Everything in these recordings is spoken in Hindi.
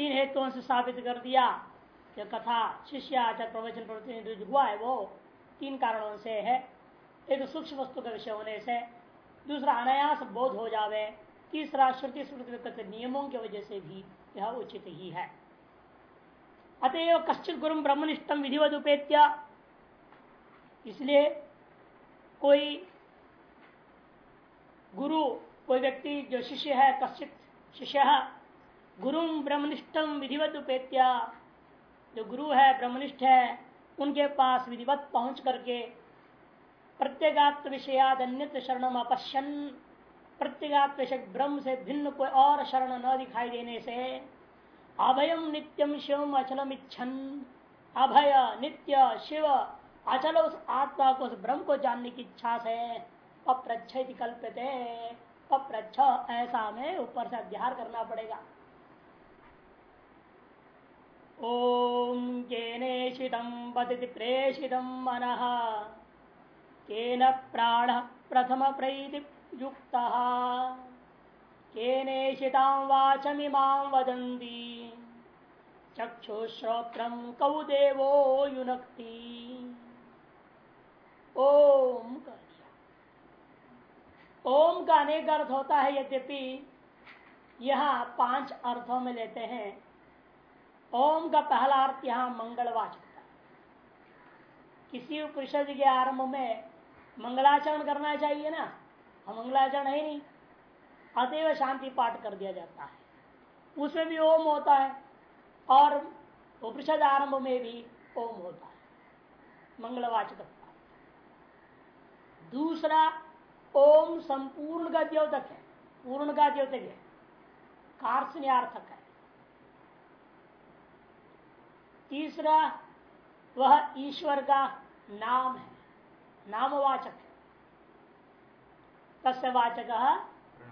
तीन हेतुओं से साबित कर दिया। कि कथा, शिष्य आचार प्रवचन प्रवचन हुआ है, वो तीन कारणों से है। एक सूक्ष्म वस्तु का विषय होने से, दूसरा अनायास बोध हो जावे, तीसरा श्रुति स्मृति नियमों की वजह से भी यह उचित ही है। अतएव कश्चित गुरु ब्रह्मनिष्ठम विधिवत उपेत्या इसलिए कोई गुरु, कोई व्यक्ति जो शिष्य है, कश्चित शिष्य गुरु ब्रह्मनिष्ठम विधिवत उपेत्या। जो गुरु है, ब्रह्मनिष्ठ है, उनके पास विधिवत पहुँच करके प्रत्येगात्म विषयाद अन्य शरण अपश्यन। प्रत्येगात्म विषय ब्रह्म से भिन्न कोई और शरण न दिखाई देने से अभयम नित्यम शिवम अचलम इच्छन अभय, नित्य, शिव, अचल उस आत्मा को, उस ब्रह्म को जानने की इच्छा से पप्रच्छ कल्पते पप्रच्छ, ऐसा में ऊपर से अध्यार करना पड़ेगा। ओम केनेशितम पति प्रेषित मन। केन प्राण प्रथम प्रैति युक्त केनेशिता वाचमिमां कौ युनक्ति। ओम ओम का अनेक अर्थ होता है, यद्यपि यहाँ पाँच अर्थों में लेते हैं। ओम का पहला अर्थ यहाँ मंगलवाचक किसी उपनिषद के आरंभ में मंगलाचरण करना चाहिए ना हम मंगलाचरण है नहीं, अतएव शांति पाठ कर दिया जाता है। उसमें भी ओम होता है, और उपनिषद आरंभ में भी ओम होता है। मंगलवाचक दूसरा, ओम संपूर्ण का द्योतक है, पूर्ण का द्योतक है कार्सन्यार्थक है। तीसरा, वह ईश्वर का नाम है, नामवाचक है। तस्य वाचक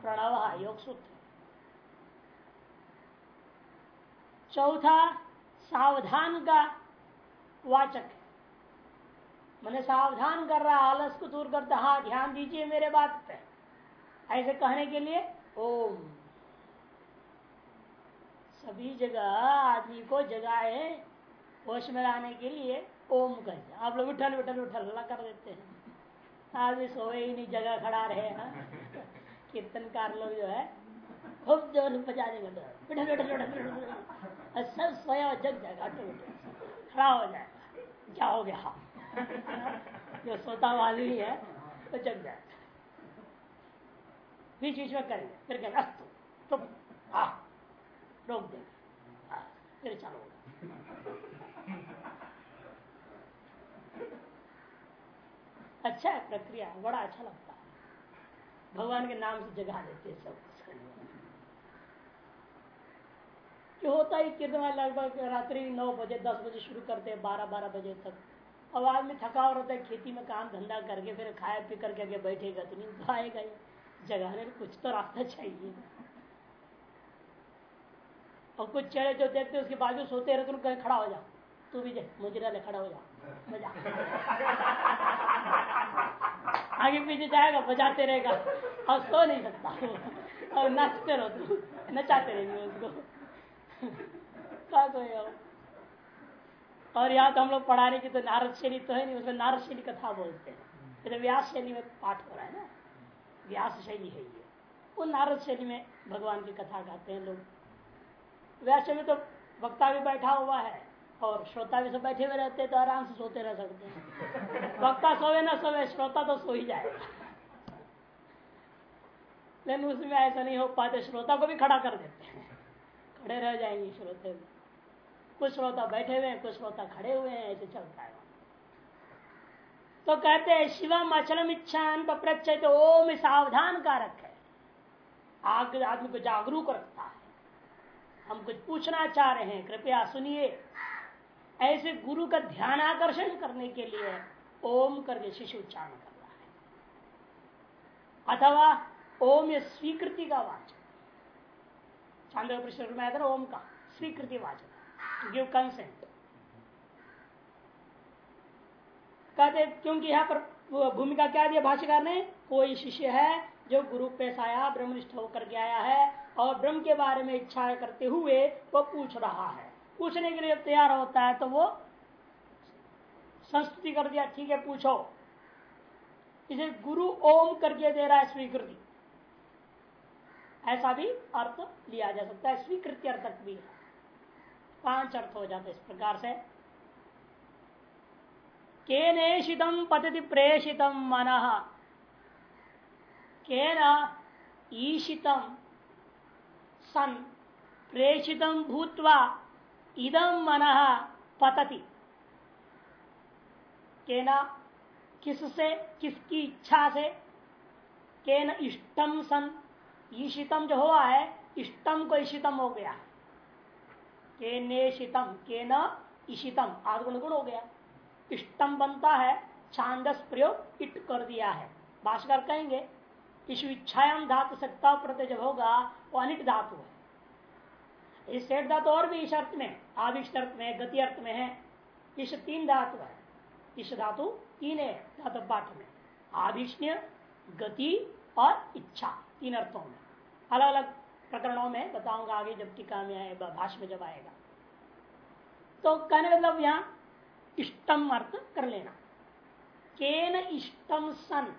प्रणव, योग सूत्र। चौथा, सावधान का वाचक मैंने सावधान कर रहा, आलस को दूर करता हाँ ध्यान दीजिए मेरे बात पे। ऐसे कहने के लिए, ओम। सभी जगह आदमी को जगाए होश में लाने के लिए ओम कहते आप लोग उठल उठल उठल हल्ला कर देते हैं। आदमी सोए ही नहीं जगह खड़ा रहे हाँ। कीर्तनकार लोग जो है खूब ज़ोर बजा देंगे उठल उठल उठल सब सोया जग जाएगा खड़ा हो जाएगा जाओगे हाँ। जो सोता वाली है तो जग जाएगा बीच बीच में करेंगे फिर कहेंगे अस्तु तुम आ रोक देंगे फिर चलो। अच्छा है प्रक्रिया बड़ा अच्छा लगता है। भगवान के नाम से जगा देते सब। जो होता है कीर्तन लगभग रात्रि नौ बजे दस बजे शुरू करते हैं बारह बारह बजे तक। अब आदमी थका हो रहता है खेती में काम धंधा करके फिर खाया पी करके आगे बैठेगा तो नहीं खाएगा ही। जगाने में कुछ तो रास्ता चाहिए। और कुछ चढ़े जो देखते उसके बाजू सोते रहते तो कहीं खड़ा हो जा। तू भी ले खड़ा हो जा। मज़ा आगे पीछे जाएगा, बजाते रहेगा। और सो नहीं सकता। और नाचते रहो तू नचाते रहेंगे उसको। और यहाँ तो हम लोग पढ़ाने की तो नारद शैली तो है नहीं उसमें नारद शैली कथा बोलते हैं। तो व्यास शैली में पाठ हो रहा है ना? व्यास शैली है ये। वो नारद शैली में भगवान की कथा गाते हैं लोग। व्यास में तो वक्ता भी बैठा हुआ है। और श्रोता भी सब बैठे हुए रहते तो आराम से सोते रह सकते हैं। वक्ता सोवे ना सोवे श्रोता तो सो ही जाएगा लेकिन उसमें ऐसा नहीं हो पाते, श्रोता को भी खड़ा कर देते हैं। खड़े रह जाएँगे श्रोते कुछ श्रोता बैठे हुए हैं, कुछ श्रोता खड़े हुए हैं, ऐसे चलता है। तो कहते हैं, शिवम अचलम इच्छान प्रचय ओम सावधान कारक है। आग, आदमी को जागरूक रखता है। हम कुछ पूछना चाह रहे हैं, कृपया सुनिए। ऐसे गुरु का ध्यान आकर्षण करने के लिए ओम करके शिशु उच्चारण कर रहा है। अथवा ओम ये स्वीकृति का चांद्र प्रश्न में आता ओम का स्वीकृति वाचक गिव कंसेंट कहते क्योंकि यहाँ पर भूमिका क्या दिया भाष्यकार ने? कोई शिष्य है जो गुरु पे आया, ब्रह्मनिष्ठ होकर के आया है और ब्रह्म के बारे में इच्छा करते हुए वो पूछ रहा है। पूछने के लिए तैयार होता है तो वो संस्कृति कर दिया, ठीक है, पूछो। इसे गुरु ओम करके दे रहा है स्वीकृति। ऐसा भी अर्थ लिया जा सकता है, स्वीकृति अर्थ भी। है पाँच अर्थ हो जाते इस प्रकार से। केनेशितम पतति प्रेषितम मन। केन ईशितम सन प्रेषितम भूतवा इदम मन पतति। केना किससे, किसकी इच्छा से केन इष्टम सन ईशितम जो हुआ है इष्टम को ईशितम हो गया। के नेशितम के न आदगुण गुण हो गया। इष्टम बनता है, छांदस प्रयोग इट कर दिया है। भाषकर कहेंगे इस इच्छायाम धातु सत्ता प्रत्यय जब होगा, वो अनिट धातु है। इस सेठ धातु और भी इस अर्थ में, आविष्ट अर्थ में, गति अर्थ में है। इस तीन धातु है। इस धातु तीन है, धातु पाठ में। आविष्ण्य, गति और इच्छा, तीन अर्थों में। अलग अलग प्रकरणों में बताऊँगा आगे जब टीका में आएगा भाष्य में जब आएगा। तो कहने मतलब यहाँ, इष्टम अर्थ कर लेना। केन इष्टम सन?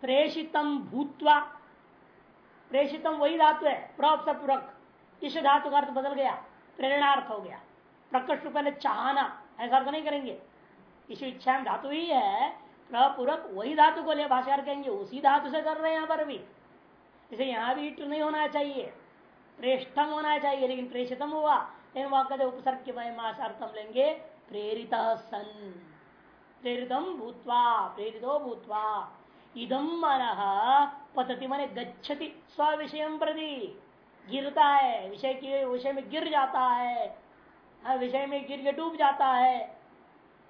प्रेषितम भूतवा प्रेषितम वही धातु है प्रपूरक इस धातु का अर्थ बदल गया, प्रेरणार्थ हो गया। प्रकट रूप में चाहना, ऐसा अर्थ नहीं करेंगे। इस इच्छा धातु ही है प्रपूरक वही धातु को ले भाषा कहेंगे, उसी धातु से कर रहे हैं यहाँ पर भी। इसे यहाँ भी इट नहीं होना चाहिए। प्रेष्ठम होना चाहिए, लेकिन प्रेषितम हुआ। लेकिन वहाँ कहते उपसर्ग के मास अर्थम लेंगे, प्रेरित सन। प्रेरितम भूतवा, प्रेरितो भूतवा। इदम मन पतति मने गच्छति स्व विषय प्रति। गिरता है विषय के विषय में गिर जाता है। हाँ, विषय में गिर के डूब जाता है।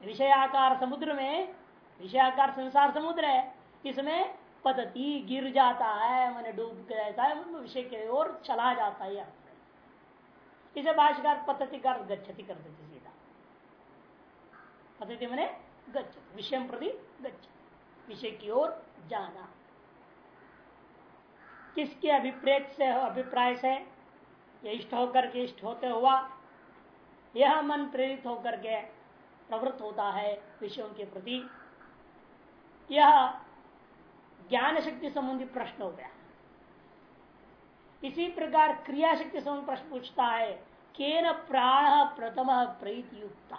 विषय आकार समुद्र में विषय आकार संसार समुद्र है। इसमें पद्धति गिर जाता है मैंने डूब जाता है विषय की ओर चला जाता है। इसे भाषाकार पद्धति कर गच्छति कर देते सीधा। पद्धति मैंने गच्छ विषय प्रति गच्छ विषय की ओर जाना। किसके अभिप्रेत से अभिप्राय से? इष्ट होकर के इष्ट होते हुआ, यह मन प्रेरित होकर के प्रवृत्त होता है विषयों के प्रति। यह ज्ञान शक्ति संबंधी प्रश्न हो गया। इसी प्रकार क्रिया शक्ति संबंधी प्रश्न पूछता है, केन प्राण प्रथम प्रीति युक्त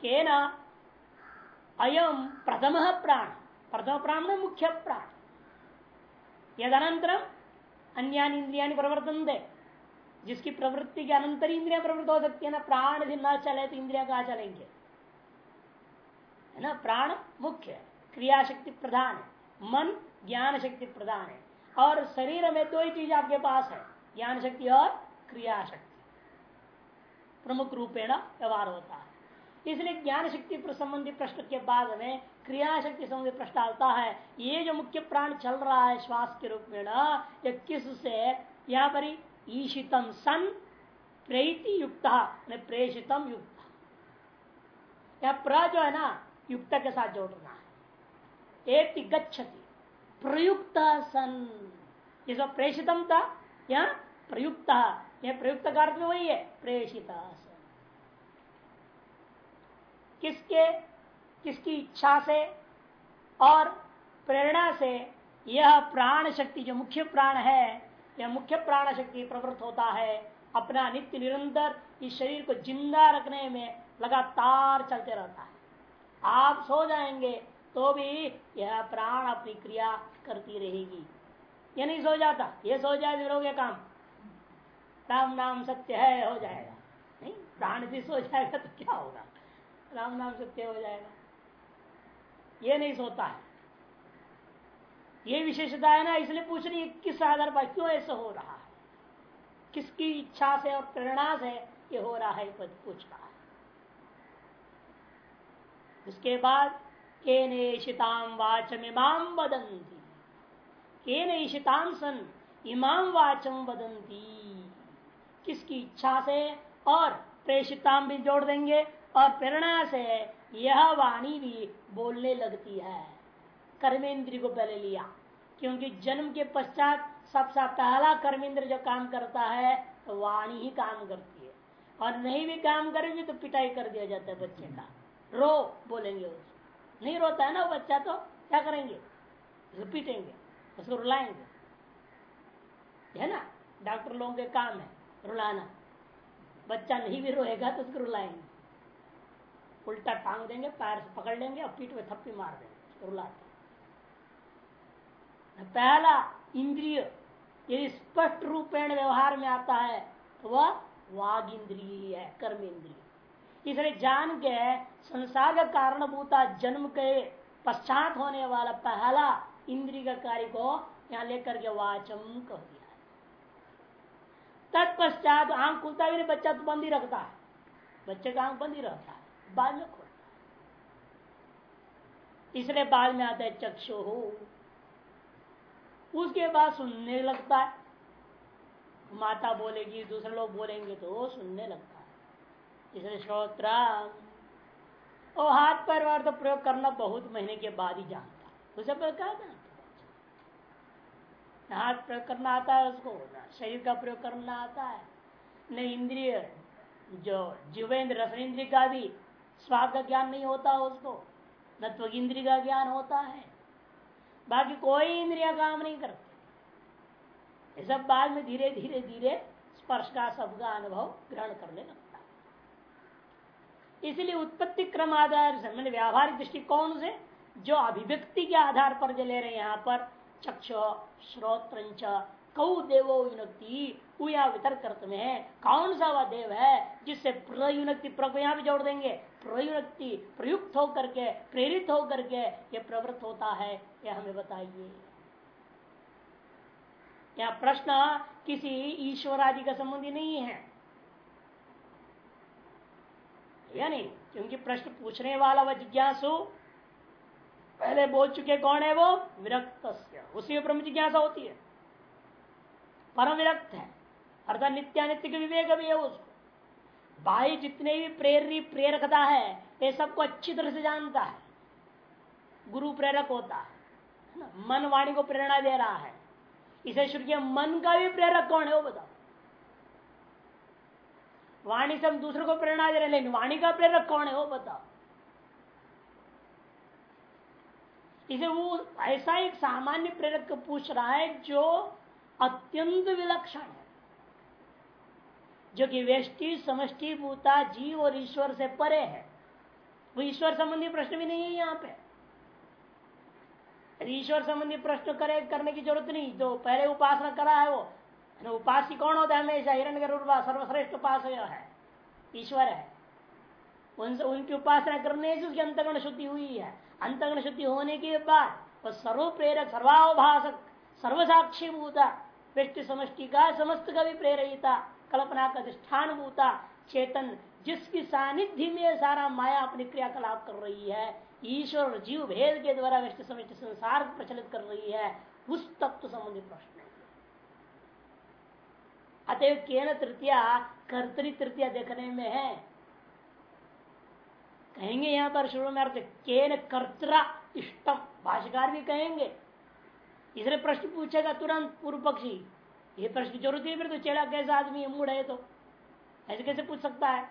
केन अयम प्रथम प्राण। प्रथम प्राण में मुख्य प्राण यदनंतरम अन्य इंद्रिया प्रवर्तन दे जिसकी प्रवृत्ति के अनंतर इंद्रिया प्रवृत्त हो सकती है ना प्राण यदि न चले तो इंद्रिया कहा चलेंगे है ना, प्राण मुख्य। है क्रिया शक्ति प्रधान है मन ज्ञान शक्ति प्रधान है और शरीर में दो ही चीज़ आपके पास है ज्ञान शक्ति और क्रिया शक्ति प्रमुख रूपेण व्यवहार होता है। इसलिए ज्ञान शक्ति संबंधी प्रश्न के बाद में क्रिया शक्ति संबंधी प्रश्न आता है। ये जो मुख्य प्राण चल रहा है श्वास के रूप में ना, ये किस से यहाँ पर ईशितम सन प्रेति युक्त प्रेषितम युक्त। या प्र जो है ना, युक्त के साथ जोड़ना है। एक गच्छति, प्रयुक्त सन। जिसका प्रेषितम था या प्रयुक्त। यह प्रयुक्त का अर्थ में वही है, प्रेषित किसके, किसकी इच्छा से और प्रेरणा से यह प्राण शक्ति जो मुख्य प्राण है, यह मुख्य प्राण शक्ति प्रवृत्त होता है। अपना नित्य निरंतर इस शरीर को ज़िंदा रखने में लगातार चलते रहता है। आप सो जाएँगे तो भी यह प्राण अपनी क्रिया करती रहेगी। ये नहीं सो जाता, ये सो जाए फिर हो काम। राम नाम सत्य है, हो जाएगा। नहीं, प्राण भी सो जाएगा तो क्या होगा? राम नाम सत्य हो जाएगा। ये नहीं सोता है। ये विशेषता है ना, इसलिए पूछ रही है, किस आधार पर क्यों ऐसा हो रहा है? किसकी इच्छा से और प्रेरणा से ये हो रहा है पूछ रहा है। उसके बाद के नेशिताम वाचम इमाम बदंती के नेशिताम सन इमाम वाचम बदंती किसकी इच्छा से और प्रेषिताम भी जोड़ देंगे और प्रेरणा से यह वाणी भी बोलने लगती है। कर्मेंद्री को पहले लिया, क्योंकि जन्म के पश्चात सबसे पहला कर्मेंद्र जो काम करता है तो वाणी ही काम करती है। और नहीं भी काम करेगी तो पिटाई कर दिया जाता है बच्चे का। रो, बोलेंगे उसको। नहीं रोता है ना बच्चा तो? क्या करेंगे? पीटेंगे उसको रुलाएँगे। है ना? डॉक्टर लोगों के काम है रुलाना। बच्चा नहीं भी रोएगा तो उसको रुलाएँगे। उल्टा टांग देंगे, पैर से पकड़ लेंगे और पीठ में थप्पी मार देंगे रुलाते पहला इंद्रिय यदि स्पष्ट रूपेण व्यवहार में आता है तो वह वाग इंद्रिय है कर्म इंद्रिय इसलिए जान के संसार का कारणभूता जन्म के पश्चात होने वाला पहला इंद्रिय का कार्य को यहाँ लेकर के वाचम कह दिया तत्पश्चात आँख खुलता भी नहीं, बच्चा तो बंद ही रखता है। बच्चे का आँख बंद ही रहता है। बाद में खुलता है इसलिए बाद में आता है चक्षु। हो उसके बाद सुनने लगता है। माता बोलेगी, दूसरे लोग बोलेंगे तो सुनने लगता है। इसलिए श्रोत्र और हाथ पैर वार तो प्रयोग करना बहुत महीने के बाद ही जानता उसे पर कहा ना हाथ प्रयोग करना आता है उसको शरीर का प्रयोग करना आता है। न इंद्रिय, जो जीवेंद्र रसन इंद्रिय का भी स्वाद का ज्ञान नहीं होता उसको, न तो इंद्रिय का ज्ञान होता है। बाकी कोई इंद्रिया काम नहीं करते। ये सब बाद में धीरे धीरे धीरे स्पर्श का सबका अनुभव ग्रहण करने लगता है। इसलिए उत्पत्ति क्रम आधार से, मैंने व्यावहारिक दृष्टिकोण से जो अभिव्यक्ति के आधार पर जो ले रहे हैं, यहाँ पर चक्ष, श्रोत्र कौ देवो युनक्ति या वितर्क करते में कौन सा वह देव है जिससे प्रयुनक्ति प्र यहाँ भी जोड़ देंगे? प्रयुनक्ति प्रयुक्त होकर के, प्रेरित होकर के ये प्रवृत्त होता है, यह हमें बताइए। यह प्रश्न किसी ईश्वर आदि का संबंधी नहीं है। या नहीं क्योंकि प्रश्न पूछने वाला वह जिज्ञासु, पहले बोल चुके कौन है वो? विरक्त उसी में ब्रह्म जिज्ञासा होती है। परम विरक्त है। अर्थात नित्यानित्य के विवेक भी है उसको। बाई जितने भी प्रेरी प्रेरकता है, ये सबको अच्छी तरह से जानता है। गुरु प्रेरक होता है मन वाणी को प्रेरणा दे रहा है। इसे शुरू मन का भी प्रेरक कौन है वो बताओ। वाणी से हम दूसरे को प्रेरणा दे रहे हैं, लेकिन वाणी का प्रेरक कौन है वो बताओ। इसे वो ऐसा एक सामान्य प्रेरक पूछ रहा है जो अत्यंत विलक्षण है। जो कि वेष्टि, समष्टि, भूता, जीव और ईश्वर से परे है। वो ईश्वर संबंधी प्रश्न भी नहीं है यहाँ पे। ईश्वर संबंधी प्रश्न करे, करने की ज़रूरत नहीं जो पहले उपासना करा है वो। उपासी कौन होता है हमेशा? हिरण गरुड़ सर्वश्रेष्ठ उपास है, ईश्वर है। उनसे, उनकी उपासना करने से उसकी अंतगण शुद्धि हुई है। अंतगण शुद्धि होने के बाद वह सर्व प्रेरक सर्वाभाषक सर्वसाक्षी भूता व्यक्ति समष्टि का समस्त का भी प्रेरिता। कल्पना का अधिष्ठान भूता चेतन जिसकी सानिध्य में सारा माया अपनी क्रियाकलाप कर रही है, ईश्वर जीव भेद के द्वारा व्यक्ति समष्टि संसार प्रचलित कर रही है, उस तत्व संबंधित प्रश्न अतएव केन तृतीया, कर्तरी तृतीया देखने में है। कहेंगे यहाँ पर शुरू में अर्थ, केन कर्तरा इष्टम भाषाकार भी कहेंगे। इसलिए प्रश्न पूछेगा तुरंत पूर्व पक्षी। ये प्रश्न की ज़रूरत है फिर तो चेड़ा कैसा आदमी है मूड है तो। ऐसे कैसे पूछ सकता है?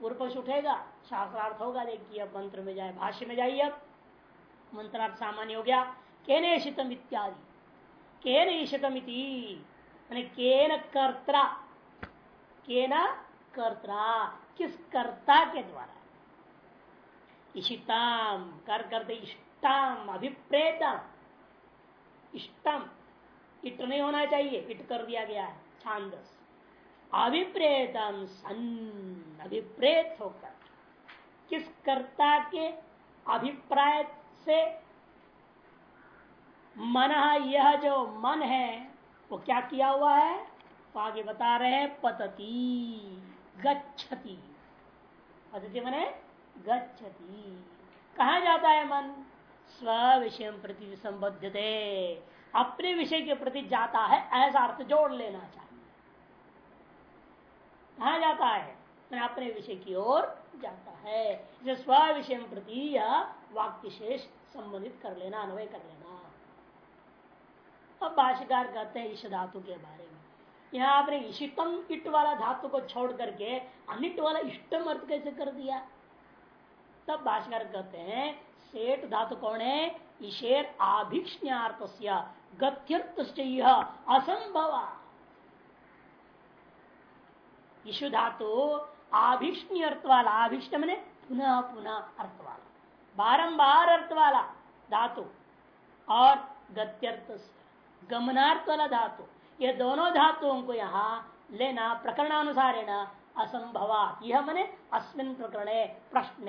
पूर्व पक्ष उठेगा, शास्त्रार्थ होगा देखिए अब मंत्र में जाए, भाष्य में जाइए अब। मंत्रार्थ सामान्य हो गया। केने ईशितम इत्यादि। केन ईशितम केन कर्ता केना कर्ता किस कर्ता के द्वारा? इशिताम, कर करते इष्टाम, अभिप्रेतम। इष्टम। इट नहीं होना चाहिए। इट कर दिया गया है। छांदस। अभिप्रेतम सन। अभिप्रेत होकर। किस कर्ता के अभिप्राय से मन यह जो मन है, वो क्या किया हुआ है? तो आगे बता रहे हैं, पतती। गच्छति। पतती मने गच्छति। कहा जाता है मन? स्व विषय प्रति संबद्ध अपने विषय के प्रति जाता है, ऐसा अर्थ जोड़ लेना चाहिए। कहा जाता है? अपने विषय की ओर जाता है। स्व विषय प्रति या वाक्य शेष संबंधित कर लेना, अन्वय कर लेना। अब भाष्यकार कहते हैं ईश धातु के बारे में। यहाँ आपने इशितम इट वाला धातु को छोड़ करके अनिट वाला इष्टम अर्थ कैसे कर दिया? तब भाष्यकार कहते हैं, सेठ धातु कौन है? ईशेर आभिक्षण्यार्थ गत्यर्थ असंभव। ईशु धातु आभिष्ण अर्थ वाला आभिष्ट मैंने पुनः पुनः अर्थ वाला बारंबार अर्थ वाला धातु। और गत्यर्थ गमनार्थ वाला धातु। ये दोनों धातुओं को यहाँ लेना प्रकरणानुसार असंभव यह मैंने अस्मिन प्रकरण, प्रश्न,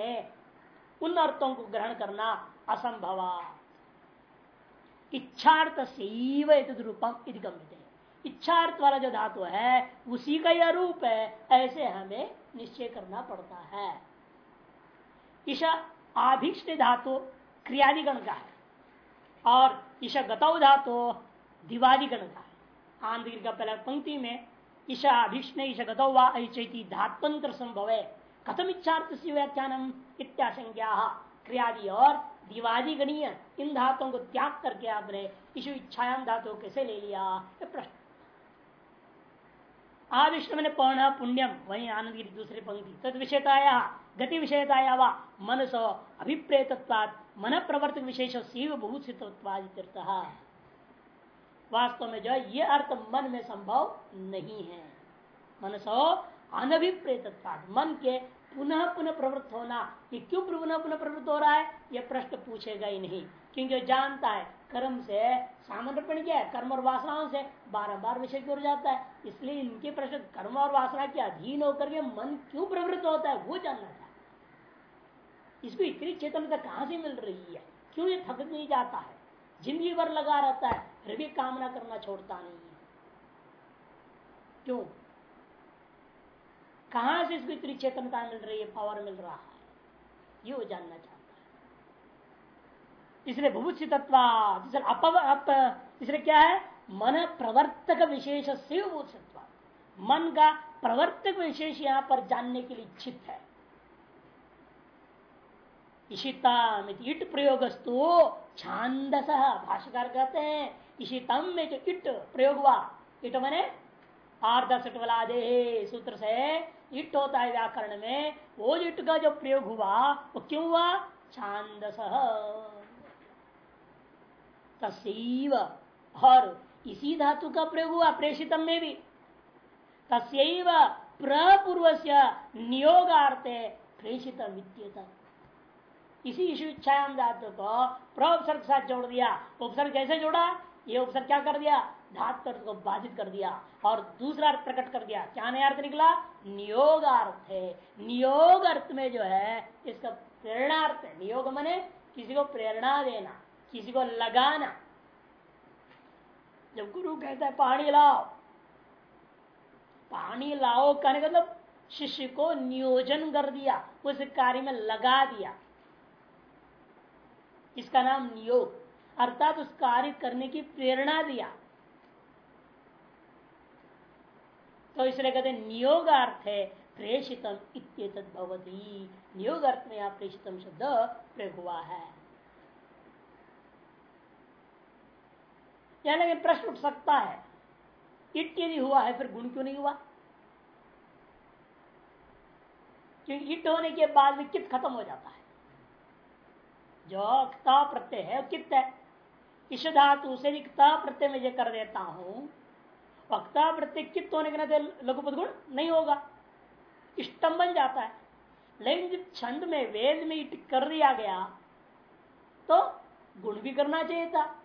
उन अर्थों को ग्रहण करना असंभव इच्छार्थ से रूपम गम्य इच्छार्थ वाला जो धातु है, उसी का यह रूप है, ऐसे हमें निश्चय करना पड़ता है। ईशा आभिष्ट धातु क्रियादिगण का है, और ईशा गतौ धातु दिवादिगण का है। आंध्र का पहला पंक्ति में ईशा अभिष्ण ईशा गतौ वैचैती संभव है कथम इच्छार्थ से व्याख्यान इत्याशंज्ञा क्रियादि और दिवादी गणीय, इन धातुओं को त्याग करके आपने ईशु इच्छायाम धातु कैसे ले लिया? प्रश्न। आविष्ट मैंने पौन पुण्यम, वही आनंद की दूसरी पंक्ति। तद विषयताया गति विषयताया व मनसो अभिप्रेत मन प्रवर्तक विशेष वास्तव में जो ये अर्थ मन में संभव नहीं है। मनसो अनभिप्रेत मन के पुनः पुनः प्रवृत्त होना ये क्यों पुनः पुनः प्रवृत्त हो रहा है? ये प्रश्न पूछेगा ही नहीं। क्योंकि जानता है, कर्म से सामर्थ्य क्या है, कर्म और वासनाओं से बार बार विषय जुड़ जाता है। इसलिए इनके प्रश्न कर्म और वासना के अधीन होकर के मन क्यों प्रवृत्त होता है, वो जानना चाहता इसको इतनी चेतनता कहाँ से मिल रही है? क्यों ये थक नहीं जाता है? ज़िंदगी भर लगा रहता है, फिर भी कामना करना छोड़ता नहीं है। क्यों? कहाँ से इसको इतनी चेतनता मिल रही है पावर मिल रहा है? ये वो जानना चाहता है। इसलिए भूभुषित अपव अप इसलिए क्या है? मन प्रवर्तक विशेष से मन का प्रवर्तक विशेष यहाँ पर जानने के लिए इच्छित है। इशितम इट प्रयोगस्तु छांदस, भाष्यकार कहते हैं इशितम में जो इट प्रयोग हुआ इट मैंने आर्दसट वाला दे सूत्र से इट होता है व्याकरण में वो इट का जो प्रयोग हुआ वो क्यों हुआ? छांदस। तस्व और इसी धातु का प्रयोग हुआ प्रेषितम में भी। तस्व प्रपूर्व से नियोगार्थ प्रेषित इसी इच्छायाम धातु को प्रपसर्ग के साथ जोड़ दिया। उपसर्ग कैसे जोड़ा? ये उपसर्ग क्या कर दिया? धातु को बाधित कर दिया और दूसरा अर्थ प्रकट कर दिया। क्या नया अर्थ निकला? नियोग अर्थ है। नियोग अर्थ में जो है, इसका प्रेरणा अर्थ है। नियोग मने किसी को प्रेरणा देना, किसी को लगाना। जब गुरु कहता है, पानी लाओ। पानी लाओ कहने का मतलब शिष्य को नियोजन कर दिया, उस कार्य में लगा दिया। इसका नाम नियोग। अर्थात उस कार्य करने की प्रेरणा दिया। तो इसलिए कहते नियोग अर्थ है, प्रेषितम इत भवती। नियोग अर्थ में यहाँ प्रेषितम शब्द प्रयोग हुआ है। या लेकिन प्रश्न उठ सकता है, इट यदि हुआ है, फिर गुण क्यों नहीं हुआ? क्योंकि इट होने के बाद में कित खत्म हो जाता है। जो क्ता प्रत्यय है कित है? इस धातु से क्ता प्रत्यय में जो कर देता हूँ वक्ता प्रत्यय कित होने के नाते लघुपत गुण नहीं होगा। इष्टम बन जाता है। लेकिन जब छंद में, वेद में इट कर दिया गया तो गुण भी करना चाहिए था।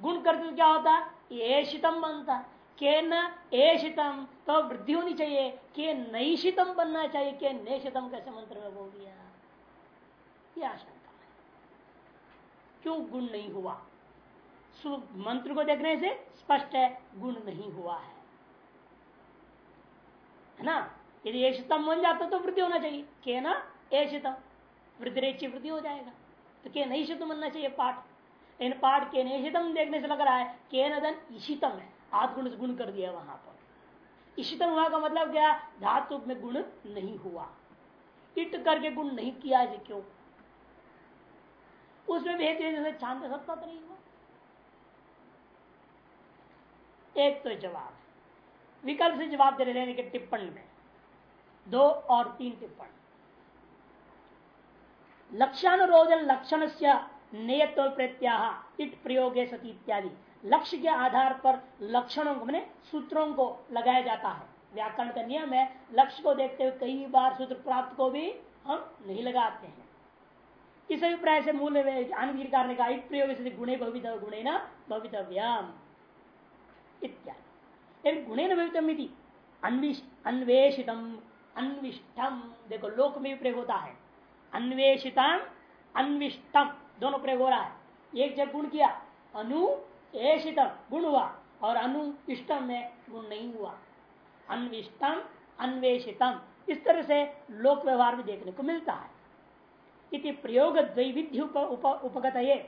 गुण करते तो क्या होता? एशितम बनता। के न एशितम तो वृद्धि होनी चाहिए। के नईशितम बनना चाहिए, के नेशितम कैसे मंत्र में बोल दिया? यह आशंका है। क्यों गुण नहीं हुआ? मंत्र को देखने से स्पष्ट है, गुण नहीं हुआ है। है ना? यदि एशितम बन जाता तो वृद्धि होना चाहिए। के ना? एशितम वृद्धि वृद्धि हो जाएगा। तो के नहीं शितम बनना चाहिए पाठ। इन पाठ के निषितम देखने से लग रहा है, के नदन ईशितम है। आत्गुण से गुण कर दिया वहाँ पर। ईशितम हुआ का मतलब क्या? धातु में गुण नहीं हुआ। इट करके गुण नहीं किया क्यों? उसमें भी शांत सत्ता तो नहीं हुआ। एक तो जवाब। विकल्प से जवाब दे रहे के टिप्पणी में। दो और तीन टिप्पणी। लक्षानुरोधन लक्षण से नियत्व प्रत्याह इट प्रयोग सती इत्यादि। लक्ष्य के आधार पर लक्षणों को, मैंने सूत्रों को लगाया जाता है। व्याकरण का नियम है, लक्ष्य को देखते हुए कई बार सूत्र प्राप्त को भी हम नहीं लगाते हैं। इस अभिप्राय से मूल आनंदगिरकार ने कहा प्रयोग गुणे भवित गुणे न भवितव्यम। इत्यादि। गुणे न अन्वेषितम, अन्विष्टम। देखो, लोक में भी प्रयोग होता है। अन्वेषितम अन्विष्टम, दोनों प्रयोग हो रहा है। एक जब गुण किया अनु एशितम गुण हुआ, और अनु इष्टम में गुण नहीं हुआ। अन्विष्टम, अन्वेषितम, इस तरह से लोक व्यवहार में देखने को मिलता है। इति प्रयोग द्वैविध्य उपगत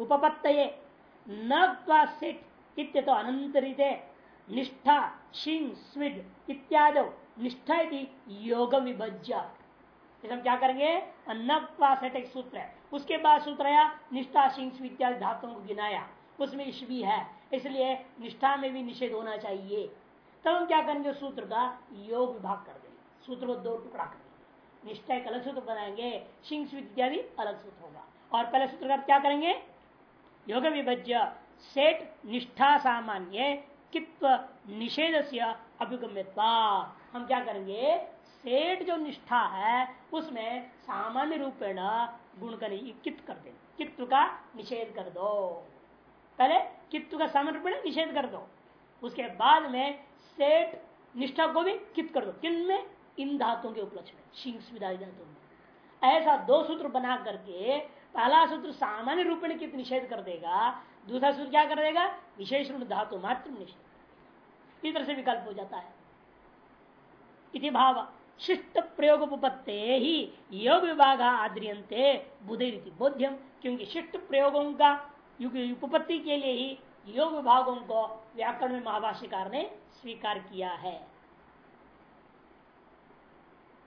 उपपत्त न सेठ तो अनंतरित निष्ठा शिंग स्विड इत्यादि निष्ठा योग विभज्य हम क्या करेंगे? एक सूत्र है। उसके बाद सूत्र आया निष्ठा सिंह इत्यादि धातुओं को गिनाया। उसमें ईश भी है, इसलिए निष्ठा में भी निषेध होना चाहिए। तब हम क्या करेंगे? सूत्र का योग विभाग कर देंगे। सूत्र को दो टुकड़ा कर देंगे। निष्ठा एक अलग सूत्र बनाएँगे सिंह इत्यादि अलग सूत्र होगा। और पहले सूत्र का क्या करेंगे? योग विभज्य सेठ निष्ठा सामान्य कित्व निषेध से अभिगम्यता। हम क्या करेंगे? सेठ जो निष्ठा है, उसमें सामान्य रूपेण गुण का कित कर दे। कित्व का? निषेध कर दो। पहले कित्व का सामान्य रूपेण निषेध कर दो। उसके बाद में सेठ निष्ठा को भी कित कर दो। किन में? इन धातुओं के उपलक्ष्य में शिंग धातु में। ऐसा दो सूत्र बना करके, पहला सूत्र सामान्य रूप में कित निषेध कर देगा दूसरा सूत्र क्या कर देगा? विशेष रूप धातु मात्र निषेध इस से विकल्प हो जाता है। इति भाव। शिष्ट प्रयोग उपपत्ते ही योग विभाग आद्रियंते बुधे बोध्यम। क्योंकि शिष्ट प्रयोगों का उपपत्ति के लिए ही योग विभागों को व्याकरण में महाभाष्यकार ने स्वीकार किया है।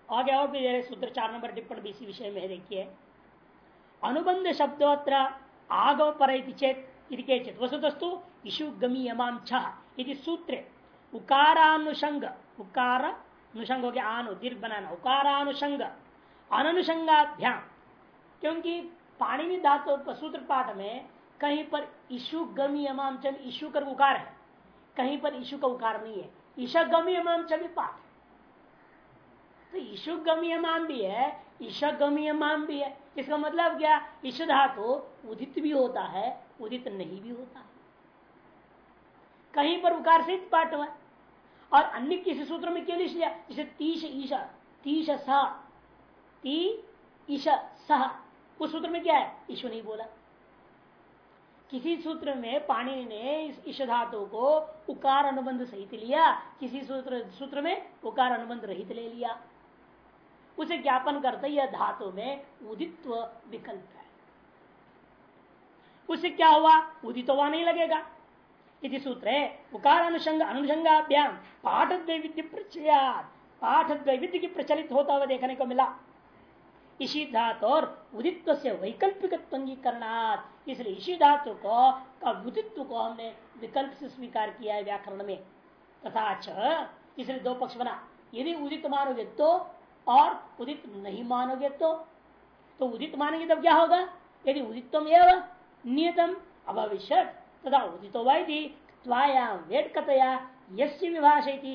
आगे और भी सूत्र चार नंबर टिप्पण भी इसी विषय में देखिए। अनुबंध शब्दोत्र आगम पर चेत चेत वसुतस्तु इशु गमी यमाम छह सूत्र उकारानुषंग उकार अनुषंग हो गया आनु दीर्घ बनाना उकारानुषंग अनुषंगाभ्याम क्योंकि पाणिनि धातु सूत्र पाठ में कहीं पर ईशु गमी अमाम चम ईशु कर उकार है कहीं पर ईशु का उकार नहीं है ईशा गमी अमाम चमी पाठ तो ईशु गमी अमाम भी है ईशा गमी अमाम भी है इसका मतलब क्या ईश धातु उदित भी होता है उदित नहीं भी होता। है कहीं पर उकार से पाठ हुआ। और अन्य किसी सूत्र में क्यों लिख लिया? जैसे तीस ईशा तीस सा ती ईशा सह। उस सूत्र में क्या है? ईश्वर नहीं बोला। किसी सूत्र में पाणी ने इस ईश धातु को उकार अनुबंध सहित लिया। किसी सूत्र सूत्र में उकार अनुबंध रहित ले लिया। उसे ज्ञापन करते यह धातु में उदित्व विकल्प है। उससे क्या हुआ? उदित हुआ नहीं लगेगा। इति सूत्र है उकार अनुषंग अनुषंगाभ्याम पाठ द्वैविध्य प्रचयात। पाठ द्वैविध्य की प्रचलित होता हुआ देखने को मिला। इसी धातु और उदित्व से वैकल्पिक अंगीकरणात् इसलिए इसी धातु को, का उदित्व को हमने विकल्प से स्वीकार किया है व्याकरण में। तथा इसलिए दो पक्ष बना। यदि उदित मानोगे तो और उदित नहीं मानोगे तो तो उदित मानेंगे तब क्या होगा? यदि उदितम एवं नियतम अभविष्य तथा उदितो वैधि त्वायाम वेटकतया यस्य विभाषयति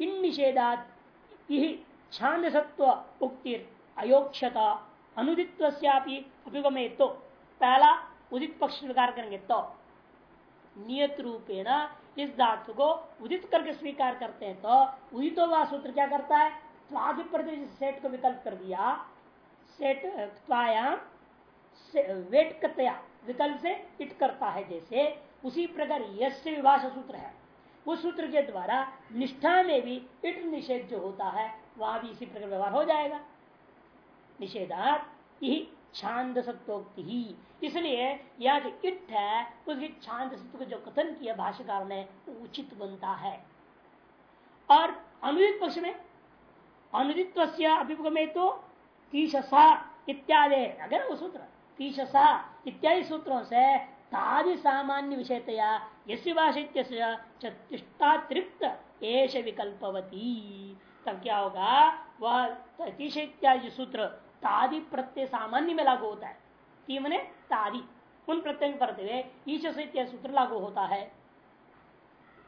इन निषेधात छांद सत्व उक्तिर अयोक्षता अनुदित्व अभिगमे तो पहला उदित पक्ष स्वीकार करेंगे तो नियत रूपेण इस धातु को उदित करके स्वीकार करते हैं तो उदितो व सूत्र क्या करता है? त्वादि प्रति सेट को विकल्प कर दिया। सेट त्वायाम वेटकतया विकल्प से इट करता है जैसे, उसी प्रकार यश विभाषा सूत्र है। उस सूत्र के द्वारा निष्ठा में भी इट निषेध जो होता है, वहाँ भी इसी प्रकार व्यवहार हो जाएगा। निषेधात यही छांद सत्वोक्ति ही। इसलिए यह जो इट है, उसकी छांद सत्व जो कथन किया भाष्यकार ने उचित बनता है। और अनुदित पक्ष में अनुदित्व अभिमुख तो तीस इत्यादि अगर वो सूत्र तीससा इत्यादि सूत्रों से तादि सामान्य विषयतया यशिष्टातिरिक्त एश विकल्पवती। तब क्या होगा? वह अतिशय इत्यादि सूत्र तादि प्रत्यय सामान्य में लागू होता है। ती मने तादि। उन प्रत्यय करते हुए ईश से इत्यादि सूत्र लागू होता है।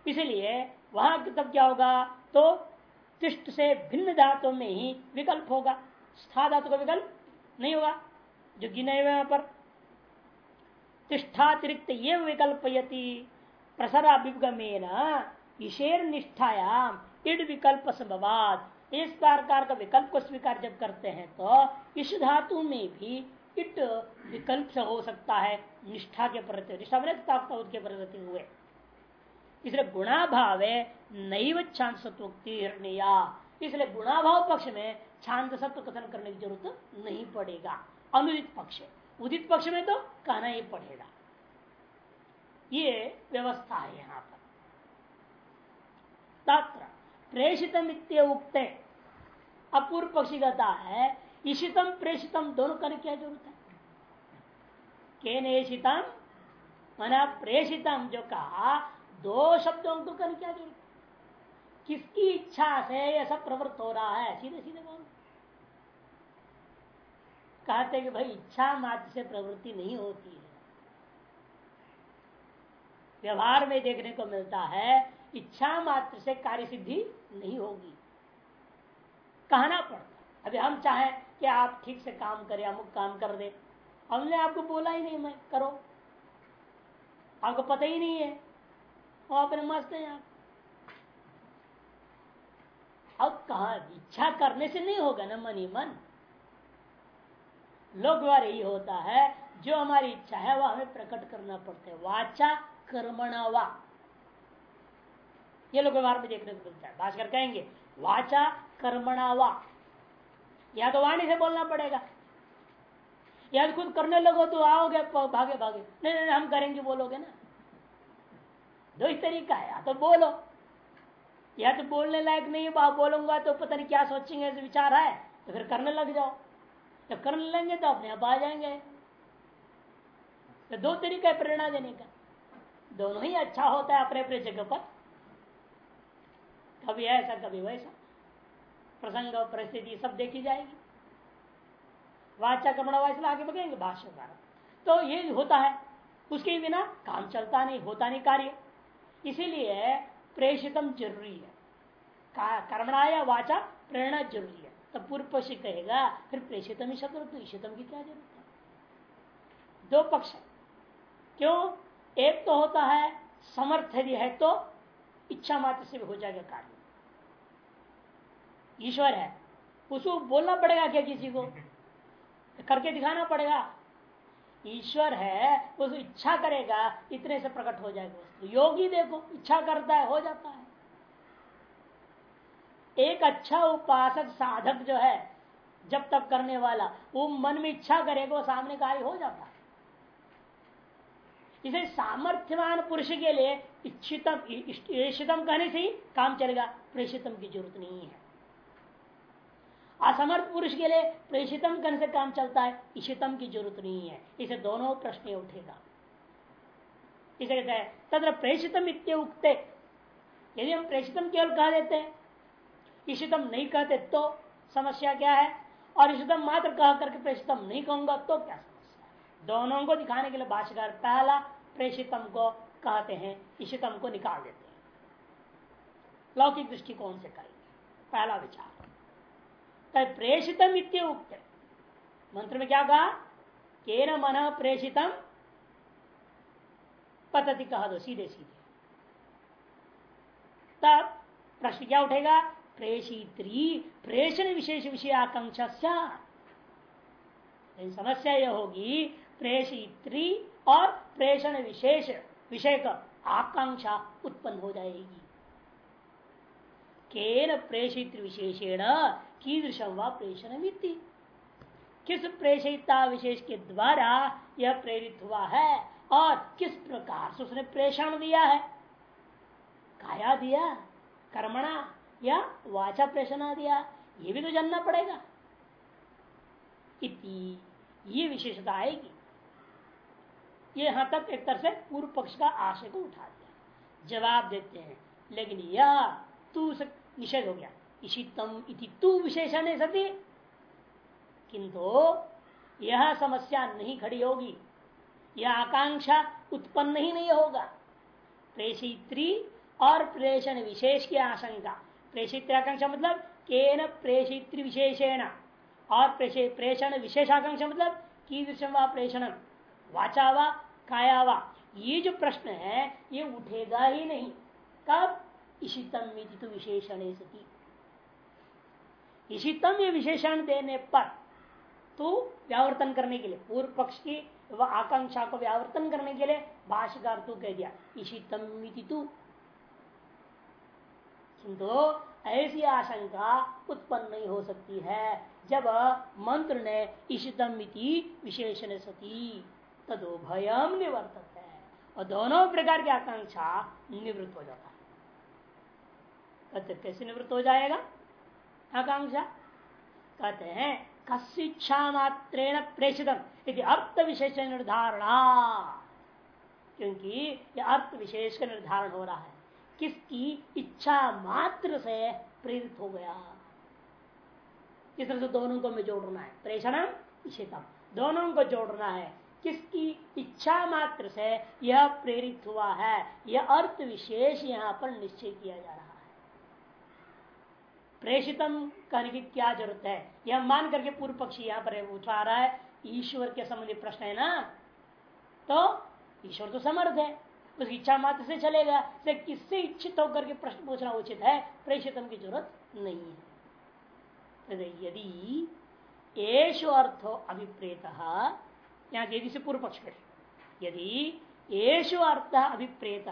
इसलिए वहाँ तब क्या होगा? तो तिष्ट से भिन्न धातु में ही विकल्प होगा। स्था धातु का विकल्प नहीं होगा। जो गिने हुए पर। तिष्ठातिरिक्त ये विकल्प यति प्रसराभिगमेन ईशेर निष्ठायाम, इड विकल्प संभवाद इस प्रकार का विकल्प को स्वीकार जब करते हैं तो इस धातु में भी इट विकल्प से हो सकता है, निष्ठा के प्रति, निष्ठा के प्रति हुए। इसलिए गुणाभाव है, नैव सत्वोक्तिया इसलिए गुणाभाव पक्ष में शांत सत्व कथन करने की ज़रूरत नहीं पड़ेगा। अनुदित पक्ष। उदित पक्ष में तो कहना ही पड़ेगा। ये व्यवस्था है यहाँ पर। तत्र प्रेषितम उक्त। अपूर्व पक्षी कहता है ईशितम प्रेषितम दोनों करने क्या ज़रूरत है? के नेशितम मना प्रेषितम जो कहा, दो शब्दों को करने क्या ज़रूरत किसकी इच्छा से यह सब प्रवृत्त हो रहा है? सीधे सीधे बोल। कहते कि भाई इच्छा मात्र से प्रवृत्ति नहीं होती है। व्यवहार में देखने को मिलता है, इच्छा मात्र से कार्य सिद्धि नहीं होगी। कहना पड़ता अभी हम चाहें कि आप ठीक से काम करें, अमुक काम कर दे। हमने आपको बोला ही नहीं, मैं करो। आपको पता ही नहीं है। अपने मस्त है आप। अब कहा, इच्छा करने से नहीं होगा ना मन ही मन। लोग यही होता है। जो हमारी इच्छा है, वह हमें प्रकट करना पड़ता है। वाचा कर्मणा वा ये लोग व्यवहार में देखने को मिलता है। भाषकर कहेंगे, वाचा कर्मणा वा या तो वाणी से बोलना पड़ेगा। या तो खुद करने लगो तो आओगे भागे भागे। नहीं नहीं हम करेंगे, बोलोगे ना। दो ही तरीका है। या तो बोलो। या तो बोलने लायक नहीं बोलूँगा तो पता नहीं क्या सोचेंगे विचार है। तो फिर करने लग जाओ। तो करने लेंगे तो अपने आप आ जाएँगे। तो दो तरीका है प्रेरणा देने का। दोनों ही अच्छा होता है अपने अपने जगह पर कभी ऐसा, कभी वैसा। प्रसंग परिस्थिति सब देखी जाएगी। वाचा कमड़ा वाइस आगे बढ़ेंगे भाष्यकार तो ये होता है। उसके बिना काम चलता नहीं, होता नहीं कार्य। इसीलिए प्रेषितम ज़रूरी है। कर्मणा या वाचा प्रेरणा ज़रूरी तब पूर्व पक्षी कहेगा, फिर प्रेषितम ही शब्द तो ईशितम की क्या ज़रूरत है? दो पक्ष क्यों? एक तो होता है समर्थ यदि है तो इच्छा मात्र से हो जाएगा कार्य। ईश्वर है। उसको बोलना पड़ेगा क्या किसी को? करके दिखाना पड़ेगा। ईश्वर है उस इच्छा करेगा, इतने से प्रकट हो जाएगा योगी देखो, इच्छा करता है, हो जाता है। एक अच्छा उपासक साधक जो है, जब तक करने वाला, वो मन में इच्छा करेगा वो सामने कार्य हो जाता है। इसे सामर्थ्यवान पुरुष के लिए इच्छितम इष्टम कहने से ही काम चलेगा, प्रेषितम की ज़रूरत नहीं है। असमर्थ पुरुष के लिए प्रेषितम करने से काम चलता है इशितम की ज़रूरत नहीं है। इसे दोनों प्रश्न उठेगा। इसे कहते हैं तथा प्रेषितम इतने यदि हम प्रेषितम केवल कह देते हैं इशितम नहीं कहते तो समस्या क्या है? और इशितम मात्र कह करके प्रेषितम नहीं कहूँगा तो क्या समस्या दोनों को दिखाने के लिए भाषाकार पहला प्रेषितम को कहते हैं इशितम को निकाल देते हैं। लौकिक दृष्टिकोण से करेंगे। पहला विचार। प्रेषितम उक्त मंत्र में क्या कहा? के न मन प्रेषितम? पतति कहा दो सीधे सीधे तब प्रश्न क्या उठेगा? प्रेषित्री प्रेषण विशेष विषय आकांक्षा समस्या यह होगी, प्रेषित्री और प्रेषण विशेष विषय का आकांक्षा उत्पन्न हो जाएगी। केन प्रेषित विशेषेण कीदृशम व प्रेषण मिति किस प्रेषिता विशेष के द्वारा यह प्रेरित हुआ है? और किस प्रकार से उसने प्रेषण दिया है? काया दिया, कर्मणा या वाचा प्रेषणा दिया ये भी तो जानना पड़ेगा। इति, ये विशेषता आएगी। ये यहाँ तक एक तरह से पूर्व पक्ष का आशय को उठा दिया। जवाब देते हैं, लेकिन यह तू निषेध हो गया। इसी तम, इति तू विशेषण सती। किंतु, यह समस्या नहीं खड़ी होगी। यह आकांक्षा उत्पन्न ही नहीं होगा। प्रेषित्री और प्रेषण विशेष की आशंका। प्रेषित आकांक्षा मतलब केन प्रेषित्री विशेषेण और प्रेषण विशेष आकांक्षा मतलब कीदृशम व प्रेषण? वाचा वा काया वा? ये जो प्रश्न है, ये उठेगा ही नहीं। कब? इशितम तो विशेषण सती। इशितम ये विशेषण देने पर तो व्यावर्तन करने के लिए, पूर्व पक्ष की आकांक्षा को व्यावर्तन करने के लिए भाष्यकार तू कह दिया, इशितम तू किंतु ऐसी आशंका उत्पन्न नहीं हो सकती है, जब मंत्र ने इशितम विशेषण सती, तदो भयम निवर्तक है। और दोनों प्रकार की आकांक्षा निवृत्त हो जाता है। कहते, कैसे निवृत्त हो जाएगा आकांक्षा? कहते हैं कस्िच्छा मात्रेण प्रेषितम यदि अर्थ विशेष निर्धारणा क्योंकि यह अर्थ विशेष का निर्धारण हो रहा है। किसकी इच्छा मात्र से प्रेरित हो गया। इस तरह से दोनों को हमें जोड़ना है? प्रेषण इशितम दोनों को जोड़ना है। किसकी इच्छा मात्र से यह प्रेरित हुआ है? यह अर्थ विशेष यहाँ पर निश्चय किया जा रहा है। प्रेषितम कहने की क्या ज़रूरत है? यह मान करके पूर्व पक्षी यहाँ पर उठा रहा है। ईश्वर के संबंधी प्रश्न है ना? तो ईश्वर तो समर्थ है। उसकी इच्छा मात्र से चलेगा। से किससे इच्छित होकर के प्रश्न पूछना उचित है, प्रेषितम की ज़रूरत नहीं है। तो यदि येषु अर्थो अभिप्रेत, यहाँ यदि से पूर्व पक्ष कर। यदि येषु अर्थ अभिप्रेत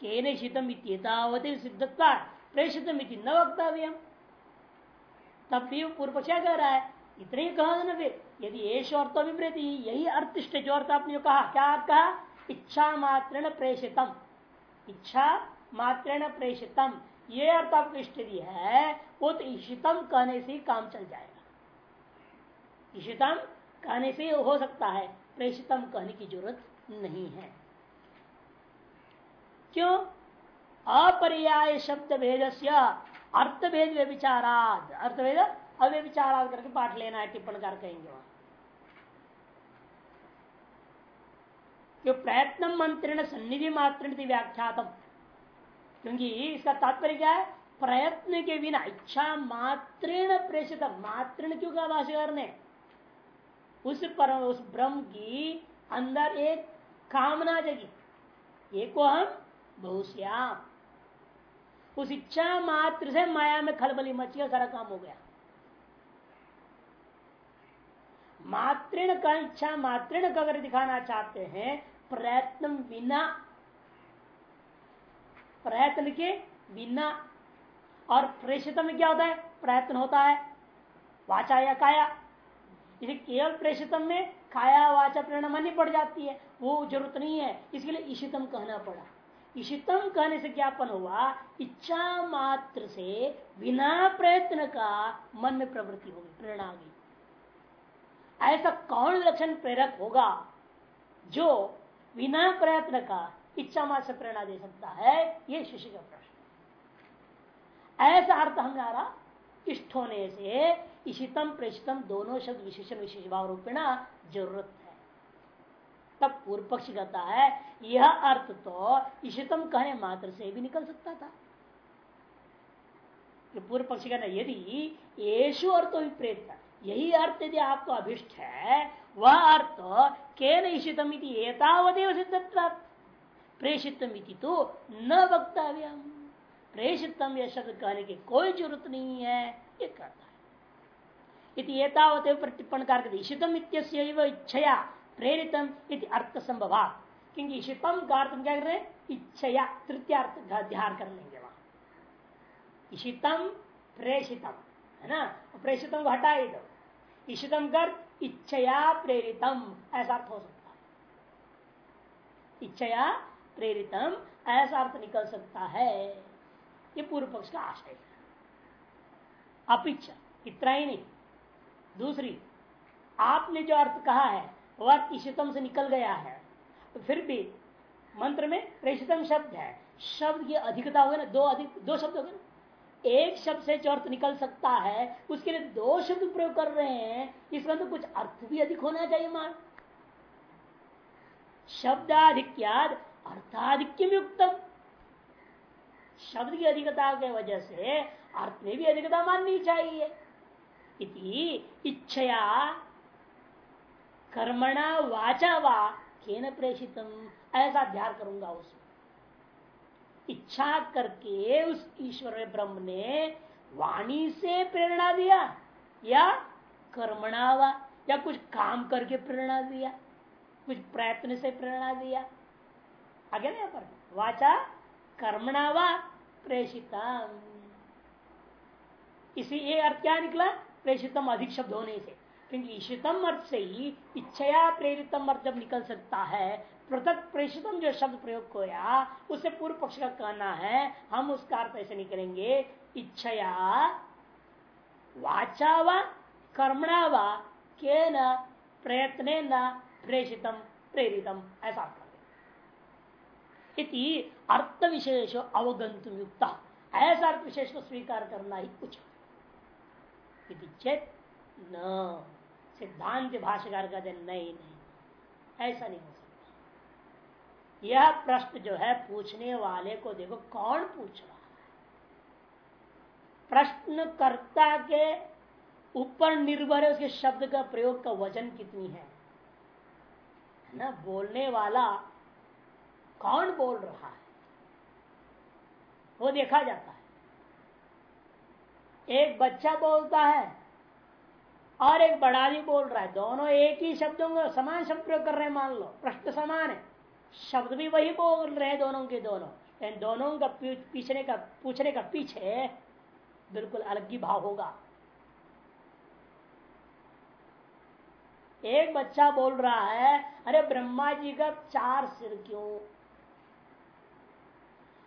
केन शीतम इतवते प्रेषितम न वक्तव्य तब भी पूर्व पक्ष क्या कह रहा है, इतने ही कहा ना फिर। यदि ये अर्थ अभिप्रेत, यही अर्थिष्ट जो अर्थ आपने कहा, क्या अर्थ कहा? इच्छा मात्रण प्रेषितम। इच्छा मात्रण प्रेषितम। ये अर्थ आपको इष्ट है, वो तो इशितम कहने से काम चल जाएगा। इशितम कहने से हो सकता है, प्रेषितम कहने की ज़रूरत नहीं है। क्यों? अपर्याय शब्द भेद से अर्थ भेद विचाराद अर्थ भेद अव्य विचार करके पाठ लेना है टिप्पण कर कहेंगे वहाँ। प्रयत्न मंत्रण सन्निधि मात्र व्याख्यातम। क्योंकि इसका तात्पर्य क्या है? प्रयत्न के बिना इच्छा मात्रेण प्रेषित, मात्रण क्यों कहा भाषागर ने? उस पर, उस ब्रह्म की अंदर एक कामना जगी। एक को हम बहुश्याम। उस इच्छा मात्र से माया में खलबली मची सारा काम हो गया। मात्रण का इच्छा मात्रण का अगर दिखाना चाहते हैं प्रयत्न बिना, प्रयत्न के बिना। और प्रेषित में क्या होता है? प्रयत्न होता है वाचा या काया। इसे केवल प्रेषितम में काया वाचा प्रेरणा मानी पड़ जाती है। वो ज़रूरत नहीं है। इसके लिए इशितम कहना पड़ा। इशितम कहने से ज्ञापन हुआ, इच्छा मात्र से बिना प्रयत्न का मन में प्रवृत्ति होगी, प्रेरणा आ गई ऐसा कौन लक्षण प्रेरक होगा जो बिना प्रयत्न का इच्छा मात्र प्रेरणा दे सकता है, ये शिष्य का प्रश्न ऐसा अर्थ हमारा इष्ट होने से इशितम प्रेषितम दोनों शब्द विशेषण विशेष भाव रूपेणा ज़रूरत है। तब पूर्व पक्ष कहता है, यह अर्थ तो इशितम कहने मात्र से भी निकल सकता था। पूर्व पक्ष कहना यदि येषु अर्थो विप्रेत यही अर्थ यदि आपको अभिष्ट है वह अर्थ के निशितम एतावदेव प्रेषितम तो न वक्तव्य प्रेषितम यह शब्द कहने की कोई ज़रूरत नहीं है, ये कहता है। इति एतावत पर टिप्पण करके ईशितम इच्छया प्रेरितम इति अर्थ संभव क्योंकि ईशितम का अर्थ क्या कर रहे इच्छया, तृतीयार्थ का ध्यान कर लेंगे वहाँ ईशितम प्रेषितम, है ना? प्रेषितम को हटा ही दो इशितम कर इच्छया प्रेरितम, ऐसा अर्थ हो सकता है। इच्छया प्रेरितम, ऐसा अर्थ निकल सकता है। ये पूर्व पक्ष का आशय है। अपिच्छा, इतना ही नहीं। दूसरी, आपने जो अर्थ कहा है, वह अर्थ इशितम से निकल गया है। तो फिर भी मंत्र में प्रेषितम शब्द है। शब्द की अधिकता हो गई ना, दो अधिक, दो शब्द हो गए ना? एक शब्द से जो अर्थ निकल सकता है, उसके लिए दो शब्द प्रयोग कर रहे हैं, इसमें तो कुछ अर्थ भी अधिक होना चाहिए मान शब्दाधिक्याद अर्थाधिक्यम युक्तम। शब्द की अधिकता के वजह से अर्थ में भी अधिकता माननी चाहिए। इति इच्छया कर्मणा वाचा वा केन प्रेषितम। ऐसा ध्यान करूँगा उसमें। इच्छा करके उस ईश्वर ब्रह्म ने वाणी से प्रेरणा दिया, या कर्मणा वा या कुछ काम करके प्रेरणा दिया, कुछ प्रयत्न से प्रेरणा दिया। आगे ना पर? वाचा कर्मणा वा प्रेषितम। इसी ये अर्थ क्या निकला? प्रेषितम अधिक शब्द होने से। क्योंकि ईशितम अर्थ से ही इच्छया प्रेरितम अर्थ जब निकल सकता है पृथक प्रेषितम जो शब्द प्रयोग होया उससे पूर्व पक्ष का कहना है, हम उसका अर्थ ऐसे नहीं करेंगे। इच्छया वाचा व, कर्मणा व के न प्रयत्न न प्रेषितम, प्रेरितम, ऐसा इति अर्थ विशेष अवगंतुम युक्त। ऐसा अर्थ विशेष को स्वीकार करना ही उचित चेत न। सिद्धांत भाष्यकार कहते नहीं नहीं। ऐसा नहीं हो यह प्रश्न जो है पूछने वाले को देखो, कौन पूछ रहा है? प्रश्नकर्ता के ऊपर निर्भर है उसके शब्द का प्रयोग का वज़न कितनी है? ना? बोलने वाला कौन बोल रहा है? वो देखा जाता है। एक बच्चा बोलता है और एक बड़ा भी बोल रहा है। दोनों एक ही शब्दों में समान शब्द प्रयोग कर रहे हैं, मान लो। प्रश्न समान है। शब्द भी वही बोल रहे हैं दोनों के दोनों। इन दोनों का पीछने का, पूछने का पीछे बिल्कुल अलग ही भाव होगा। एक बच्चा बोल रहा है, अरे ब्रह्मा जी का चार सिर क्यों?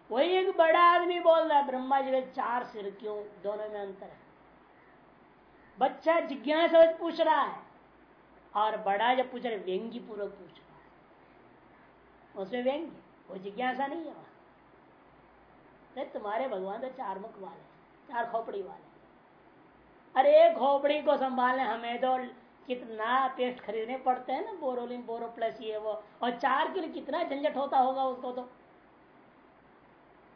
वही एक बड़ा आदमी बोल रहा है, ब्रह्मा जी का चार सिर क्यों? दोनों में अंतर है। बच्चा जिज्ञासा पूछ रहा है, और बड़ा जब पूछ रहे व्यंगी पूर्वक पूछ रहा है। उसमें व्यंग्य वो जिज्ञासा नहीं है वहाँ। तुम्हारे भगवान तो चार मुख वाले चार खोपड़ी वाले अरे खोपड़ी को संभालने हमें तो कितना पेस्ट खरीदने पड़ते हैं ना, बोरोलिन बोरो प्लस ये वो। और चार के लिए कितना झंझट होता होगा उसको तो।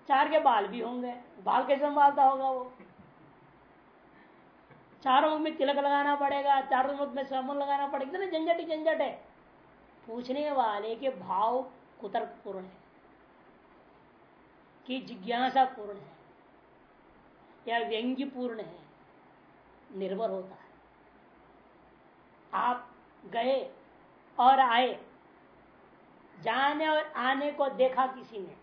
चार के बाल भी होंगे, बाल कैसे संभालता होगा वो? चारों मुख में तिलक लगाना पड़ेगा, चारों मुख में साबुन लगाना पड़ेगा, इतना झंझट ही झंझट है। पूछने वाले के भाव कुतर्क पूर्ण है, कि जिज्ञासा पूर्ण है, या व्यंग्य पूर्ण है, निर्भर होता है। आप गए और आए, जाने और आने को देखा किसी ने?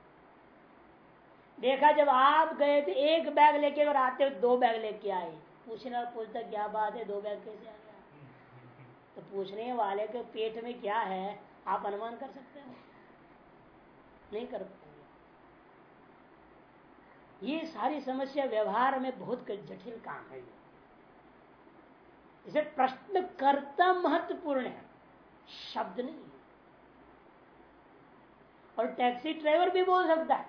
देखा जब आप गए थे एक बैग लेके और आते हुए दो बैग लेके आए। पूछना पूछता, क्या बात है, दो बैग कैसे आ गया? तो पूछने वाले के पेट में क्या है, आप अनुमान कर सकते हो? नहीं कर पाएँगे। ये सारी समस्या व्यवहार में बहुत जटिल काम है इसे प्रश्न करता महत्वपूर्ण है। शब्द नहीं और टैक्सी ड्राइवर भी बोल सकता है,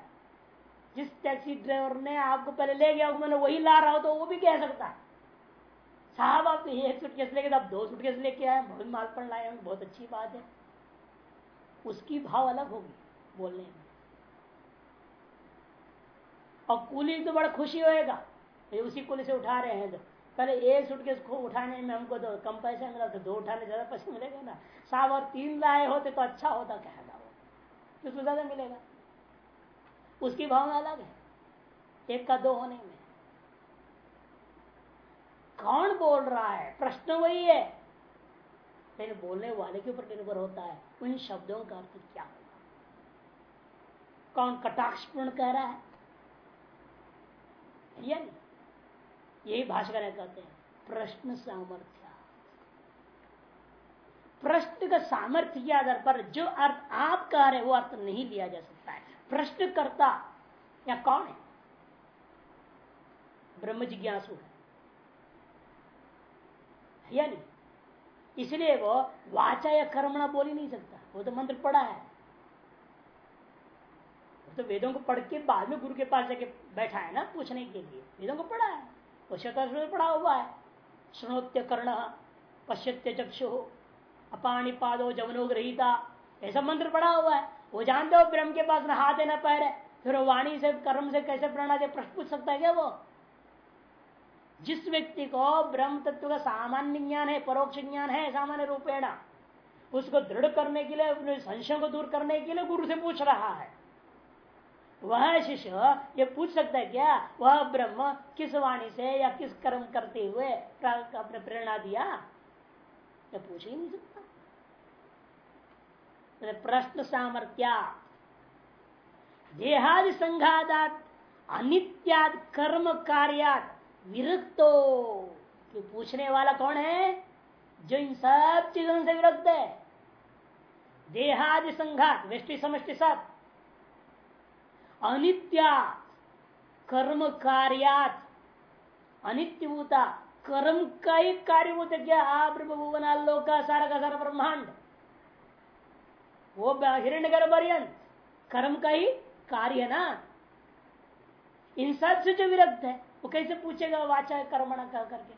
जिस टैक्सी ड्राइवर ने आपको पहले ले गया मैंने वही ला रहा हो तो वो भी कह सकता है। साहब, आप एक सूटकेस लेके, आप दो सूटकेस लेके आए बहुत माल पर लाए बहुत अच्छी बात है। उसकी भाव अलग होगी। बोलने में। और कुली तो बड़ा खुशी होएगा, ये उसी कुली से उठा रहे हैं तो। पहले एक सूटकेस को उठाने में हमको तो कम पैसे मिला तो दो उठाने ज़्यादा पैसे मिलेगा ना। साहब, और तीन लाए होते तो अच्छा होता कहना वो उसको ज़्यादा मिलेगा? उसकी भावना अलग है। एक का दो होने में। कौन बोल रहा है? प्रश्न वही है। लेकिन बोलने वाले के ऊपर निर्भर होता है, उन शब्दों का अर्थ क्या होगा कौन कटाक्षपूर्ण कह रहा है? या नहीं। यही भाषा कहते हैं, प्रश्न सामर्थ्य। प्रश्न का सामर्थ्य के आधार पर जो अर्थ आप कह रहे वो अर्थ नहीं लिया जा सकता है। प्रश्नकर्ता या कौन है? ब्रह्म जिज्ञासु है या नहीं? इसलिए वो वाचा या कर्मणा बोल ही नहीं सकता। वो तो मंत्र पढ़ा है। तो वेदों को पढ़ के बाद में गुरु के पास जाके बैठा है ना पूछने के लिए। वेदों को पढ़ा है। शतर पढ़ा हुआ है। श्रोत्य कर्ण पश्यत्य चक्षु, अपाणी पादो जवनो ग्रहिता, ऐसा मंत्र पढ़ा हुआ है। वो जानते हो ब्रह्म के पास न हाथ है, न पैर है। फिर वाणी से, कर्म से कैसे प्रणा दे, प्रश्न पूछ सकता है क्या वो? जिस व्यक्ति को ब्रह्म तत्व का सामान्य ज्ञान है, परोक्ष ज्ञान है, सामान्य रूपेणा, उसको दृढ़ करने के लिए, अपने संशय को दूर करने के लिए गुरु से पूछ रहा है। वह शिष्य ये पूछ सकता है क्या? वह ब्रह्म किस वाणी से या किस कर्म करते हुए अपने प्रेरणा दिया? या पूछ ही नहीं सकता। प्रश्न सामर्थ्या। देहादि संघादात अनित्याद कर्म कार्यात विरक्तो। तो पूछने वाला कौन है? जो इन सब चीज़ों से विरक्त है। देहादि संघात, वृष्टि समष्टि सब। अनित्या कर्म कार्यात अनित्यभूता, कर्म का ही कार्य होता क्या? लोग का सारा का सारा ब्रह्मांड. वो हिरण्य गर्भ कर्म का ही कार्य है ना इन सबसे जो विरक्त है. वो कैसे पूछेगा? वाचा कर्मणा कह करके.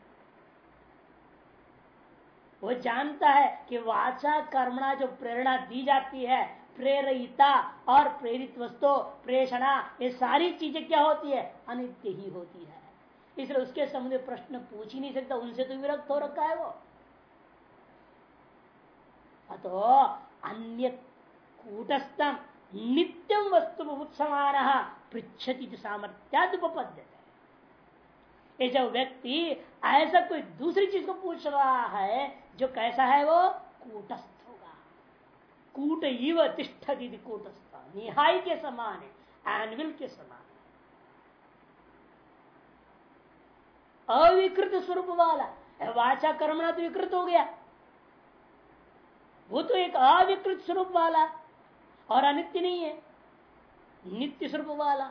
वो जानता है कि वाचा, कर्मणा जो प्रेरणा दी जाती है प्रेरिता और प्रेरित वस्तु, प्रेषणा, ये सारी चीज़ें क्या होती है? अनित्य ही होती है। इसलिए उसके संबंध प्रश्न पूछ ही नहीं सकता, उनसे तो विरक्त हो रखा है वो। अतो अन्य कूटस्थम नित्यम वस्तु समान पृछति सामर्थ्यादुपद्य ये जो व्यक्ति ऐसा कोई दूसरी चीज़ को पूछ रहा है, जो कैसा है वो? कूटस्थ। कूट इव तिष्ठ कूटस्थ। निहाई के समान है एनविल के समान है। अविकृत स्वरूप वाला वाचा कर्मणा तो विकृत हो गया। वो तो एक अविकृत स्वरूप वाला और अनित्य नहीं है। नित्य स्वरूप वाला,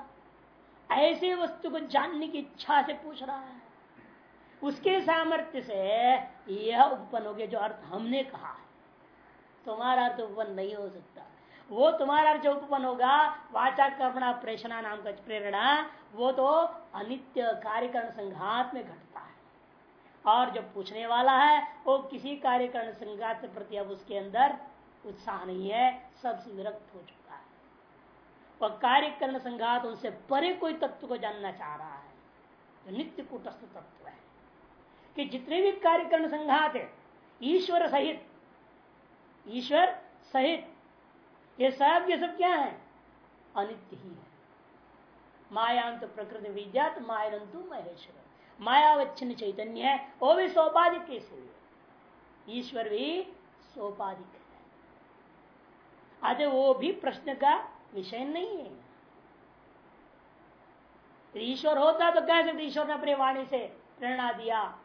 ऐसे वस्तु को जानने की इच्छा से पूछ रहा है। उसके सामर्थ्य से यह उत्पन्न हो गया जो अर्थ हमने कहा है तुम्हारा अर्थ उपवन नहीं हो सकता। वो तुम्हारा जो उपवन होगा, वाचा कर्मणा प्रेषणा नाम का प्रेरणा, वो तो अनित्य कार्यकरण संघात में घटता है। और जो पूछने वाला है, वो किसी कार्यकरण संघात के प्रति अब उसके अंदर उत्साह नहीं है सबसे विरक्त हो चुका है। वह कार्यकरण संघात उनसे परे कोई तत्व को जानना चाह रहा है, जो नित्य कूटस्थ तत्व है। कि जितने भी कार्यकरण संघात है, ईश्वर सहित ईश्वर सहित, ये सब ये सब क्या है? अनित्य ही है। मायांत प्रकृति विद्यात मायरंतु महेश्वर। मायावच्छिन्न चैतन्य है, वो भी सोपाधिक कैसे हुए ईश्वर भी सोपाधिक है। अरे वो भी प्रश्न का विषय नहीं है। ईश्वर होता तो कह सकते, ईश्वर ने अपने वाणी से प्रेरणा दिया।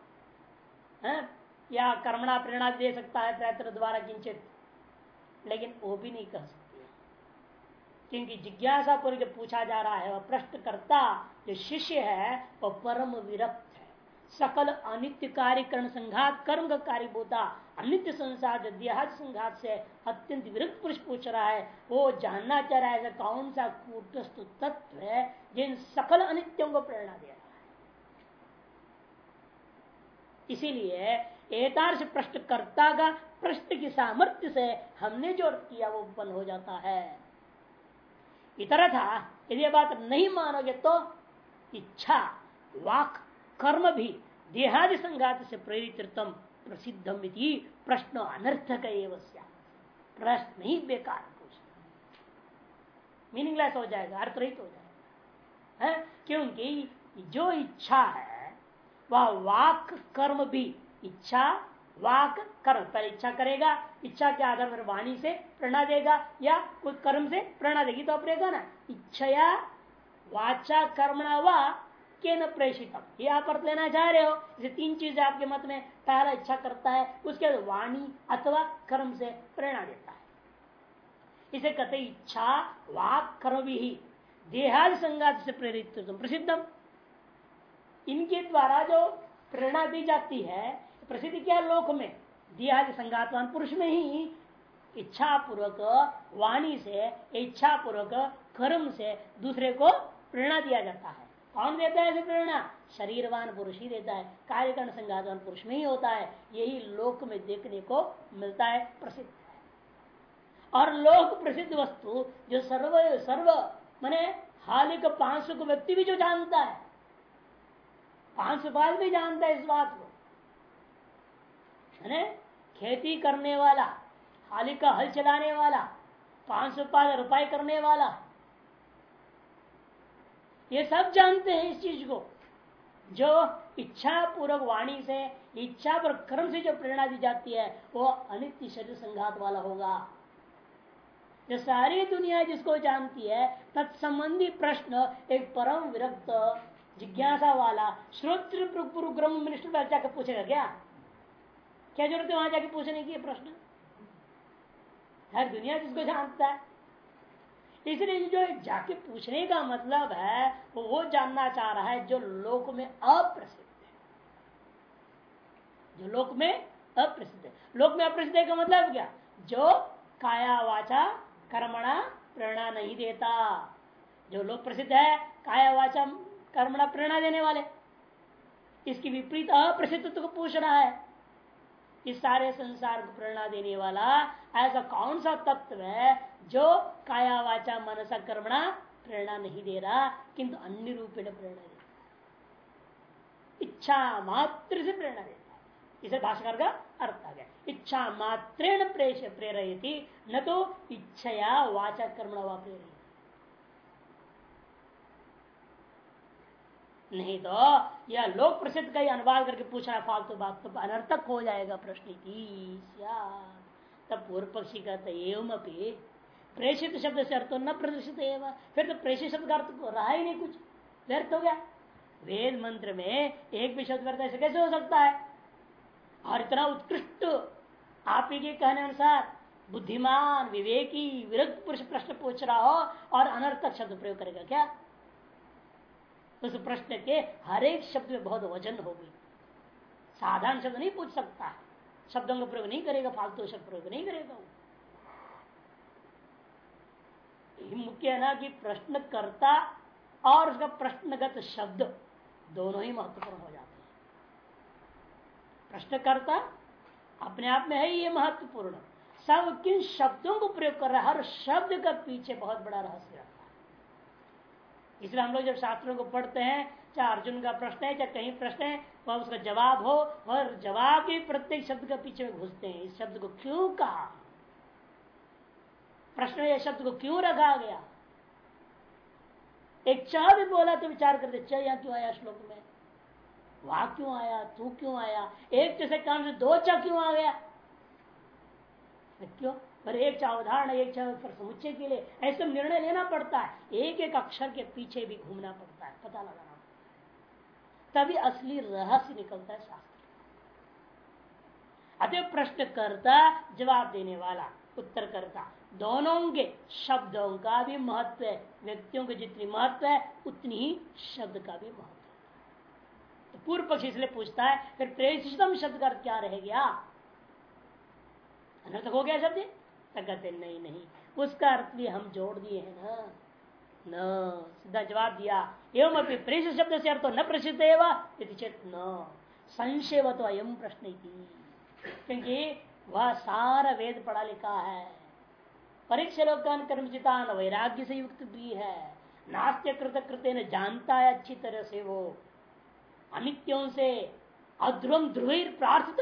है? या कर्मणा प्रेरणा दे सकता है प्रयत्न द्वारा किंचित, लेकिन वो भी नहीं कह सकते। क्योंकि जिज्ञासा पर जो पूछा जा रहा है, वह प्रश्न करता जो शिष्य है, वह परम विरक्त है। सकल अनित्य कार्यकरण संघात कर्म का कार्य होता अनित्य संसार जो देहाद संघात से अत्यंत विरक्त पुरुष पूछ रहा है, वो जानना चाह रहा है ऐसा कौन सा कूटस्थ तत्व है जिन सकल अनित्यों को प्रेरणा दे रहा है। इसीलिए एतार्श प्रश्नकर्ता का प्रश्न की सामर्थ्य से हमने जो किया, वो उत्पन्न हो जाता है। इतर था, यदि बात नहीं मानोगे तो इच्छा, वाक, कर्म भी देहादि संघात से प्रेरित प्रसिद्धम प्रश्न अनर्थक प्रश्न ही बेकार मीनिंगलेस हो जाएगा, अर्थरहित हो जाएगा। है? क्योंकि जो इच्छा है, वह वाक, कर्म भी इच्छा वाक कर्म, पर इच्छा करेगा, इच्छा के आधार पर वाणी से प्रेरणा देगा, या कोई कर्म से प्रेरणा देगी तो अपनेगा ना इच्छया वाचा कर्मणा व के न प्रेषित ये आप अर्थ लेना चाह रहे हो? इसे तीन चीज़ें आपके मत में, पहला इच्छा करता है, उसके बाद वाणी अथवा कर्म से प्रेरणा देता है। इसे कहते इच्छा वाक कर्म भी देहादि संगात से प्रेरित प्रसिद्धम। इनके द्वारा जो प्रेरणा दी जाती है प्रसिद्ध क्या लोक में। दिया संगातवान पुरुष में ही इच्छा पूर्वक वाणी से इच्छा पूर्वक कर्म से दूसरे को प्रेरणा दिया जाता है। कौन देता है प्रेरणा? शरीरवान पुरुष ही देता है। कार्यकरण संघातवान पुरुष में ही होता है। यही लोक में देखने को मिलता है, प्रसिद्ध है। और लोक प्रसिद्ध वस्तु जो सर्व सर्व, मैंने हाल ही पाँच सौ व्यक्ति भी जो जानता है पाँच सौ पाल भी जानता है इस बात को। है खेती करने वाला, हाल का हल चलाने वाला, पाँच सौ पाल रुपए करने वाला। ये सब जानते हैं इस चीज़ को। जो इच्छा पूर्वक वाणी से इच्छा पर कर्म से जो प्रेरणा दी जाती है, वो अनित्य शरीर संघात वाला होगा। जो सारी दुनिया जिसको जानती है, तत्संबंधी प्रश्न एक परम विरक्त, जिज्ञासा वाला, श्रोत्र पूछेगा, क्या? क्या ज़रूरत है वहाँ जाके पूछने की प्रश्न? हर दुनिया जिसको जानता है। इसलिए जो जाके पूछने का मतलब है, वो वो जानना चाह रहा है जो लोक में अप्रसिद्ध है। जो लोक में अप्रसिद्ध है। लोक में अप्रसिद्ध का मतलब क्या? जो काया वाचा कर्मणा प्रेरणा नहीं देता। जो लोक प्रसिद्ध है काया वाचा कर्मणा प्रेरणा देने वाले। इसकी विपरीत अप्रसिद्ध को पूछ रहा है। इस सारे संसार को प्रेरणा देने वाला ऐसा कौन सा तत्व है जो काया वाचा मनसा कर्मणा प्रेरणा नहीं दे रहा, किंतु अन्य रूप में प्रेरणा दे इच्छा मात्र से प्रेरणा देता है। इसे भाषाकार का अर्थ आ गया। इच्छा मात्रेण प्रेश प्रेरयती, न तो इच्छया वाचा कर्मणा वा प्रेरित नहीं तो यह लोक प्रसिद्ध का ही अनुवाद करके पूछना फालतू बात तो अनर्थक हो जाएगा प्रश्न तब पूर्व पक्षी कहते एवं प्रेषित शब्द से अर्थ न प्रदर्शित एवं। फिर तो प्रेषित शब्द का अर्थ रहा ही नहीं कुछ। व्यर्थ हो गया। वेद मंत्र में एक भी शब्द व्यर्थ ऐसे कैसे हो सकता है? और इतना उत्कृष्ट आप ही के कहने अनुसार बुद्धिमान, विवेकी विरक्त पुरुष प्रश्न पूछ रहा हो और अनर्थक शब्द प्रयोग करेगा क्या? उस प्रश्न के हर एक शब्द में बहुत वज़न होगी साधारण शब्द नहीं पूछ सकता। शब्दों का प्रयोग नहीं करेगा, फालतू शब्द प्रयोग नहीं करेगा मुख्य है ना कि प्रश्न करता और उसका प्रश्नगत शब्द दोनों ही महत्वपूर्ण हो जाते हैं। प्रश्नकर्ता अपने आप में है, ये महत्वपूर्ण। सब किन शब्दों को प्रयोग कर रहा है? हर शब्द का पीछे बहुत बड़ा रहस्य इसलिए हम लोग जब शास्त्रों को पढ़ते हैं, चाहे अर्जुन का प्रश्न है, चाहे कहीं प्रश्न है वह उसका जवाब हो और जवाब के प्रत्येक शब्द के पीछे में घुसते हैं। इस शब्द को क्यों कहा? प्रश्न ये शब्द को क्यों रखा गया? एक चाह भी बोला तो विचार करते चाह यहाँ क्यों आया श्लोक में? वहाँ क्यों आया? तू क्यों आया? एक जैसे काम से दो चाह क्यों आ गया? क्यों? पर एक चाह उदाहरण, एक पर समुच्चय के लिए, ऐसे निर्णय लेना पड़ता है। एक एक अक्षर के पीछे भी घूमना पड़ता है, पता लगाना पड़ता है। तभी असली रहस्य निकलता है शास्त्र अतः प्रश्न करता जवाब देने वाला उत्तर करता दोनों के शब्दों का भी महत्व है। व्यक्तियों के जितनी महत्व है, उतनी ही शब्द का भी महत्व है। तो पूर्व पक्ष इसलिए पूछता है, फिर प्रेषितम शब्द का क्या रह गया? अनर्थक हो गया शब्द। तो कहते नहीं नहीं। उसका अर्थ भी हम जोड़ दिए हैं ना। न, सीधा जवाब दिया। एवं अपनी प्रेषित शब्द से अर्थ न प्रसिद्ध है चेत न। संशय तो अयम प्रश्न क्योंकि वह सारा वेद पढ़ा लिखा है। परीक्षा लोकान कर्मचितान वैराग्य से युक्त भी है। नास्त्य कृत कृत्य ने जानता है अच्छी तरह से वो। अनित्यों से अध्रुवम ध्रुवीर प्रार्थित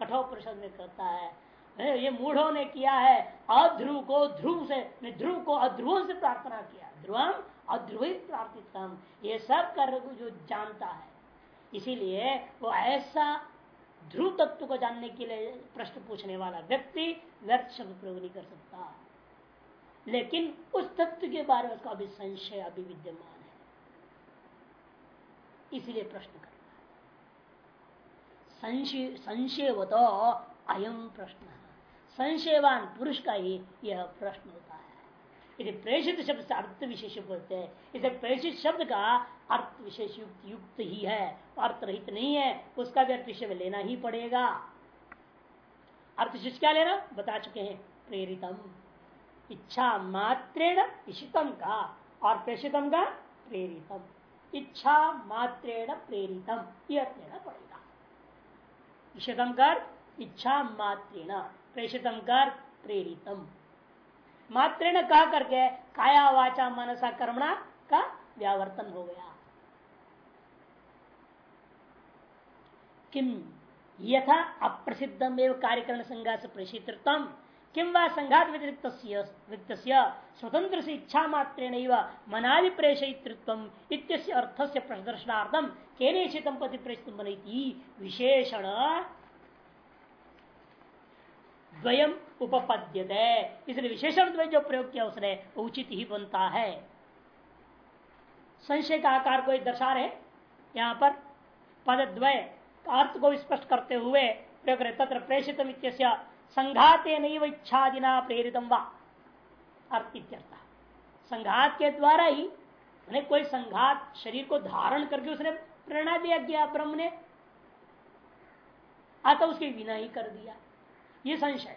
कठोर परिषद में कहता है ये मूढ़ों ने किया है अध्रुव को ध्रुव से ध्रुव को अध्रुवों से प्रार्थना किया। ध्रुवम अध्रुवित प्रार्थित ये सब कर जो जानता है। इसीलिए वो ऐसा ध्रुव तत्व को जानने के लिए प्रश्न पूछने वाला व्यक्ति व्यर्थ शब्द प्रयोग नहीं कर सकता। लेकिन उस तत्व के बारे में उसका अभी संशय अभी विद्यमान है। इसलिए प्रश्न करना संशय संशय वो तो अयम प्रश्न संशयवान पुरुष का ही यह प्रश्न होता है। यदि प्रेषित शब्द से अर्थ विशेष बोलते हैं। इसे प्रेषित शब्द का अर्थ विशेष युक्त युक्त ही है। अर्थ रहित नहीं है, उसका भी अर्थ विषय लेना ही पड़ेगा। अर्थ विशेष क्या लेना? बता चुके हैं। प्रेरितम। इच्छा मात्रेण इशितम का। और प्रेषितम का? प्रेरितम। इच्छा मात्रेण प्रेरितम। यह लेना पड़ेगा। इशितम कर इच्छा मात्रेण। प्रेषितम कर प्रेरितम। मात्रेण कह करके काया वाचा मनसा कर्मणा का व्यावर्तन हो गया। किम यथा अप्रसिद्धम एवं कार्यकरण संघात से प्रेषितम किम व संघात व्यतिरिक्त स्वतंत्र से इच्छा मात्रेण मनादि प्रेषयितृत्व अर्थ से प्रदर्शनार्थम केनेशितम पति प्रेषित विशेषण द्वयम उपपद्यते। इसलिए विशेषण द्वय जो प्रयोग किया उसने उचित ही बनता है। संशय का आकार को दर्शा रहे, यहाँ पर पद द्वय अर्थ को स्पष्ट करते हुए प्रयोग तत्र प्रेषित संघाते नहीं इच्छादिना प्रेरित अर्थ संघात के द्वारा ही कोई संघात शरीर को धारण करके उसने प्रेरणा दिया गया ब्रह्म ने, अतः उसके बिना ही कर दिया। ये संशय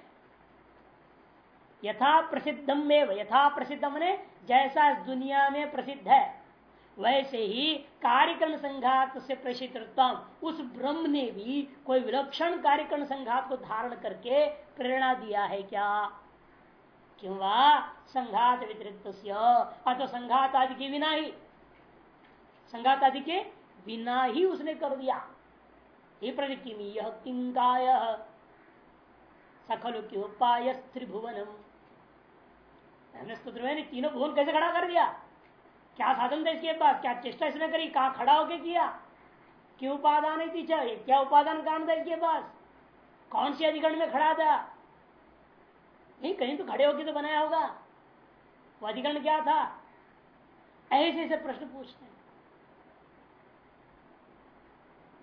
यथा प्रसिद्धम में यथा प्रसिद्धम ने जैसा इस दुनिया में प्रसिद्ध है, वैसे ही कार्यक्रम संघात से प्रेषित उस ब्रह्म ने भी कोई विलक्षण कार्यक्रम संघात को धारण करके प्रेरणा दिया है क्या? क्यों संघात व्यतिरिक्त अथवा संघात आदि के बिना ही, संघात आदि के बिना ही उसने कर दिया। ये प्रतिकिमी यह किंकाय। सखलु की उपाय त्रिभुवनम तीनों भुवन कैसे खड़ा कर दिया? क्या साधन था इसके पास? क्या चेष्टा इसने करी? कहा खड़ा होके किया? क्यों उपादान थी चाहिए क्या उपादान कारण था इसके पास? कौन सी अधिकरण में खड़ा था? नहीं, कहीं तो खड़े होके तो बनाया होगा। वो अधिकरण क्या था? ऐसे ऐसे प्रश्न पूछते हैं।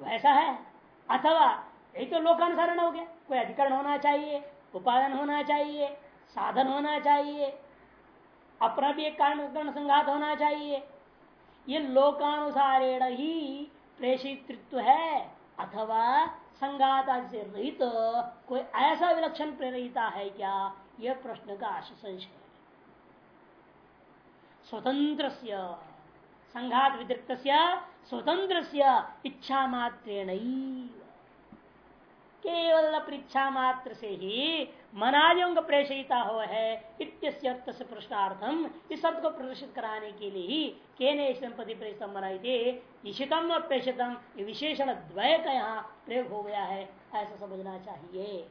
वैसा है? अथवा यही तो लोकानुसारण हो गया। कोई अधिकरण होना चाहिए, उपादान होना चाहिए, साधन होना चाहिए, अपना भी एक कारण संघात होना चाहिए। ये लोकानुसारेण ही प्रेषितृत्व है, अथवा संघात से रहित तो कोई ऐसा विलक्षण प्रेरिता है क्या? यह प्रश्न का संशय है। स्वतंत्र संघात व्यतिरिक्त स्वतंत्र इच्छा मात्रेण केवल परीक्षा मात्र से ही मनाजों का प्रेषिता हो है से प्रश्नार्थम इस शब्द को प्रदर्शित कराने के लिए ही केने संपत्ति प्रेषितम मनाई थे निशितम और प्रेषितम विशेषण द्वय का यहाँ प्रयोग हो गया है, ऐसा समझना चाहिए।